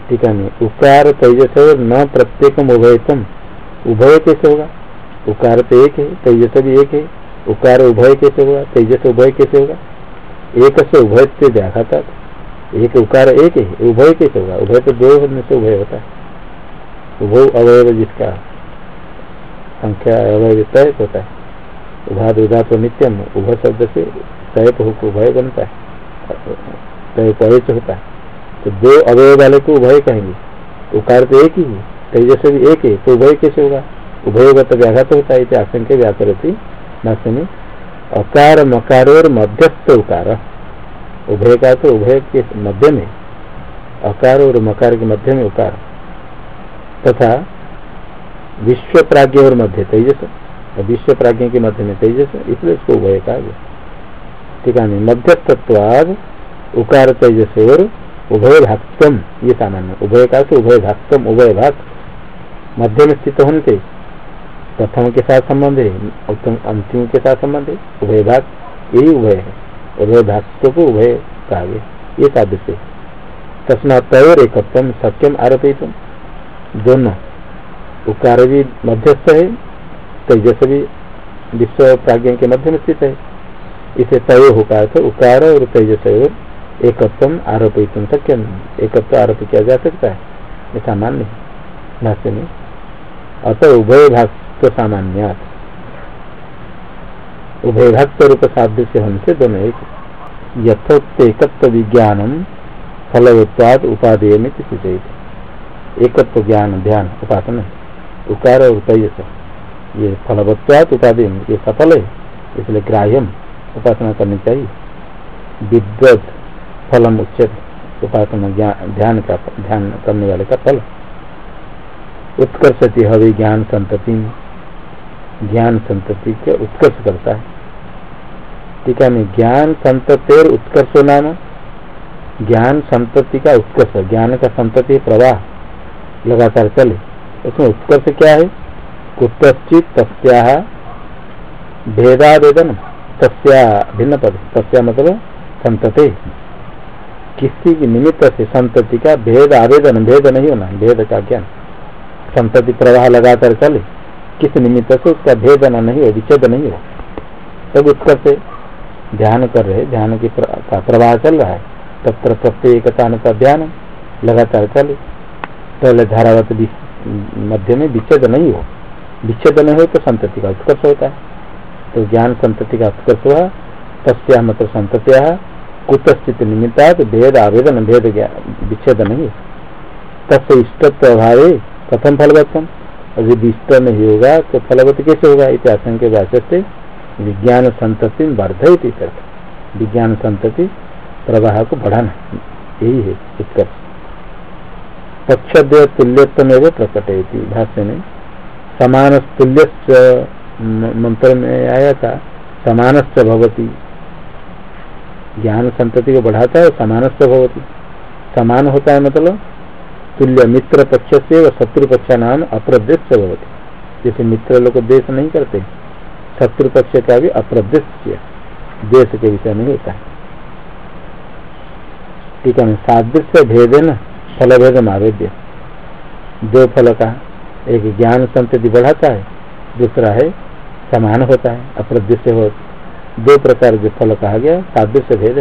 ठीक है उकार तेजस न प्रत्येकम उभयतम उभय कैसे होगा? उकार तो एक है तेजस भी एक है। उकार उभय कैसे होगा तेजस उभय कैसे होगा एक से उभय से व्याघाता एक उकार एक है, उभय कैसे होगा उभय तो दो होने से उभय होता है। उभय अवयव जिसका संख्या अवयव तय होता है, उभाद उदा तो नित्यम, उभय शब्द से तय उभय बनता है, तय पयच होता है। तो दो अवय वाले को उभय कहेंगे। उकार तो एक ही है, तेजस भी एक है तो उभय कैसे होगा? उभय होगा तो व्याघात होता है आशंक व्याकरती भाष्य में अकार मकार और मध्यस्थ उकार। उभय का तो उभय के मध्य में, अकार और मकार के मध्य में उकार। तथा विश्व प्राज्ञ और मध्य, तेजस। विश्व प्राज्ञ के मध्य में तेजस, इसलिए इसको उभय गया। ठीक है, मध्यस्थत्वाद, उकार तेजस और उभय भाक्तम ये सामान्य। उभय का तो उभय भाक्तम उभय भाग। मध्य में स्थित होने से प्रथम के साथ संबंध है, उत्तम, अंतिम के साथ संबंध है, उभय भाग यही उभय है उभय भाग को उभय कहा गया ये सादृश्य तस्मा तय एकत्म सत्यम आरोपित। दोनों उकार भी मध्यस्थ है, तेजस भी विश्व प्राज्ञ के मध्य में स्थित है। इसे तय होगा तो उकार और तेजस एकत्व आरोपित सक्यम एकत्व आरोप किया जा सकता है ऐसा मान्य भाष्य में अतः उभय भाग तो सामान्य उभय भक्त रूप साध्य से होने दोनों एक यथोत्तकत्व विज्ञानम फलवत्वाद उपादेय में सूचित एकत्व ज्ञान ध्यान उपासना। उकार और तेजस ये फलवत्वाद उपादेय, ये सफल है इसलिए ग्राह्यम उपासना करनी चाहिए। विद्वत फलम उच्चत उपासना ध्यान का, ध्यान करने वाले का फल। उत्कर्षति हवे ज्ञान संतति ज्ञान संतति के उत्कर्ष करता है। ठीक है ज्ञान संतति और उत्कर्ष नाम ज्ञान संतति का उत्कर्ष, ज्ञान का संतति प्रवाह लगातार चले। उसमें उत्कर्ष क्या है? कुतचित तस्या भेदावेदन तस्या भिन्न पद, तस्या मतलब संतते। किसी की निमित्त से संतति का भेद आवेदन भेद नहीं होना, भेद का ज्ञान। संतति प्रवाह लगातार चले। किस निमित्त से उसका भेदना नहीं हो, विच्छेद नहीं हो। तब उत्कर्ष ध्यान कर रहे, ध्यान की का प्रवाह चल रहा है। तत्र प्रत्येकता का ध्यान लगातार चले। पहले धारावत मध्य में विच्छेद नहीं हो। विच्छेद नहीं हो तो संतति का उत्कर्ष होता है। तो ज्ञान संतति का उत्कर्ष हुआ, तस्या मतलब संतत्या, कुतश्चित निमित्ता तो भेद आवेदन, भेद विच्छेद नहीं तस् इष्टत्व अभावे कथम फलवत्तम? यदि इष्ट नहीं होगा तो फलवत कैसे होगा? इस आशंक भाष्य से विज्ञान संतति वर्धित विज्ञान संतति प्रवाह को बढ़ाना यही है उत्कर्ष पक्षद्वय तुल्यत्म एवं प्रकट भाष्य में समान तुल्य मंत्र में आया था समानस्य भवती। ज्ञान संतति को बढ़ाता है समानस्य भवती। समान होता है मतलब तुल्य मित्र पक्ष से व शत्रु पक्ष नाम अप्रदेश भवती। जैसे मित्र लोग देश नहीं करते, शत्रु पक्ष का भी अप्रदेश देश के विषय नहीं होता है। ठीक है सादृश्य भेद है न फल भेद आवेद्य दो फल का एक ज्ञान संतति बढ़ाता है, दूसरा है समान होता है अप्रदृश्य हो। दो प्रकार जो फल कहा गया, सादृश्य भेद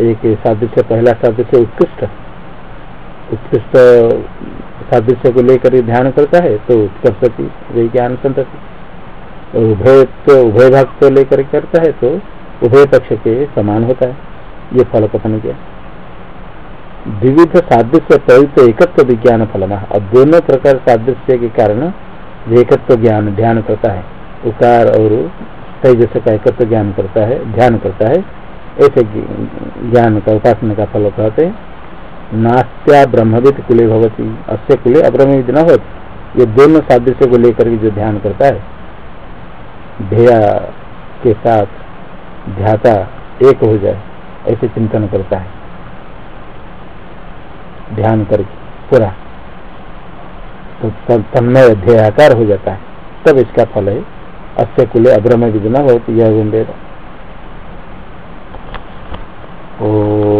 एक सादृश्य, पहला सादृश्य उत्कृष्ट उत्कृष्ट सादृश्य को लेकर ध्यान करता है तो उत्कर्षति वही ज्ञान संतति। उभय तो उभय भाग को लेकर करता है तो उभय पक्ष के समान होता है। ये फल कथन किया। विविध सादृश्य प्रयुक्त एकत्व विज्ञान फल और दोनों प्रकार सादृश्य के कारण एकत्व ज्ञान ध्यान करता है, उकार और तेजस का एकत्व ज्ञान करता है, ध्यान करता है, ऐसे ज्ञान का उपासना का फल कहते हैं। नास्त्या ब्रह्मविद कुले भवती। अस्य कुले अब्रह्मविद न होती। ये दोनों सादृश्य को लेकर के जो ध्यान करता है, ध्येया के साथ ध्याता एक हो जाए, ऐसे चिंतन करता है। ध्यान करके पूरा। तो तन्मय ध्येयाकार हो जाता है। तब इसका फल है। अस्य कुले अब्रह्म विद न होती, यह वेद ओ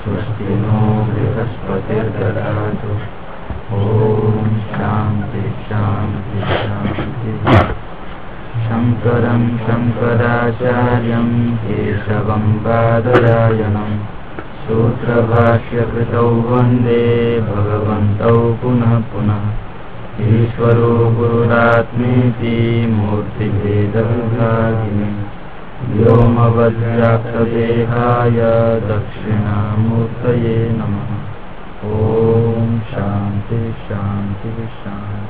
स्वस्ति नो बृहस्पतिर्ददातु ॐ शान्ति शान्ति शान्तिः। शङ्करं शङ्कराचार्यं केशवं बादरायणम् सूत्रभाष्यकृतौ वन्दे भगवन्तौ पुनः पुनः। ईश्वरो गुरुरात्मेति मूर्तिभेदविभागिने व्योमवज्राक्षदेहाय दक्षिणामूर्तये नमः। ॐ शान्ति शान्ति शान्ति।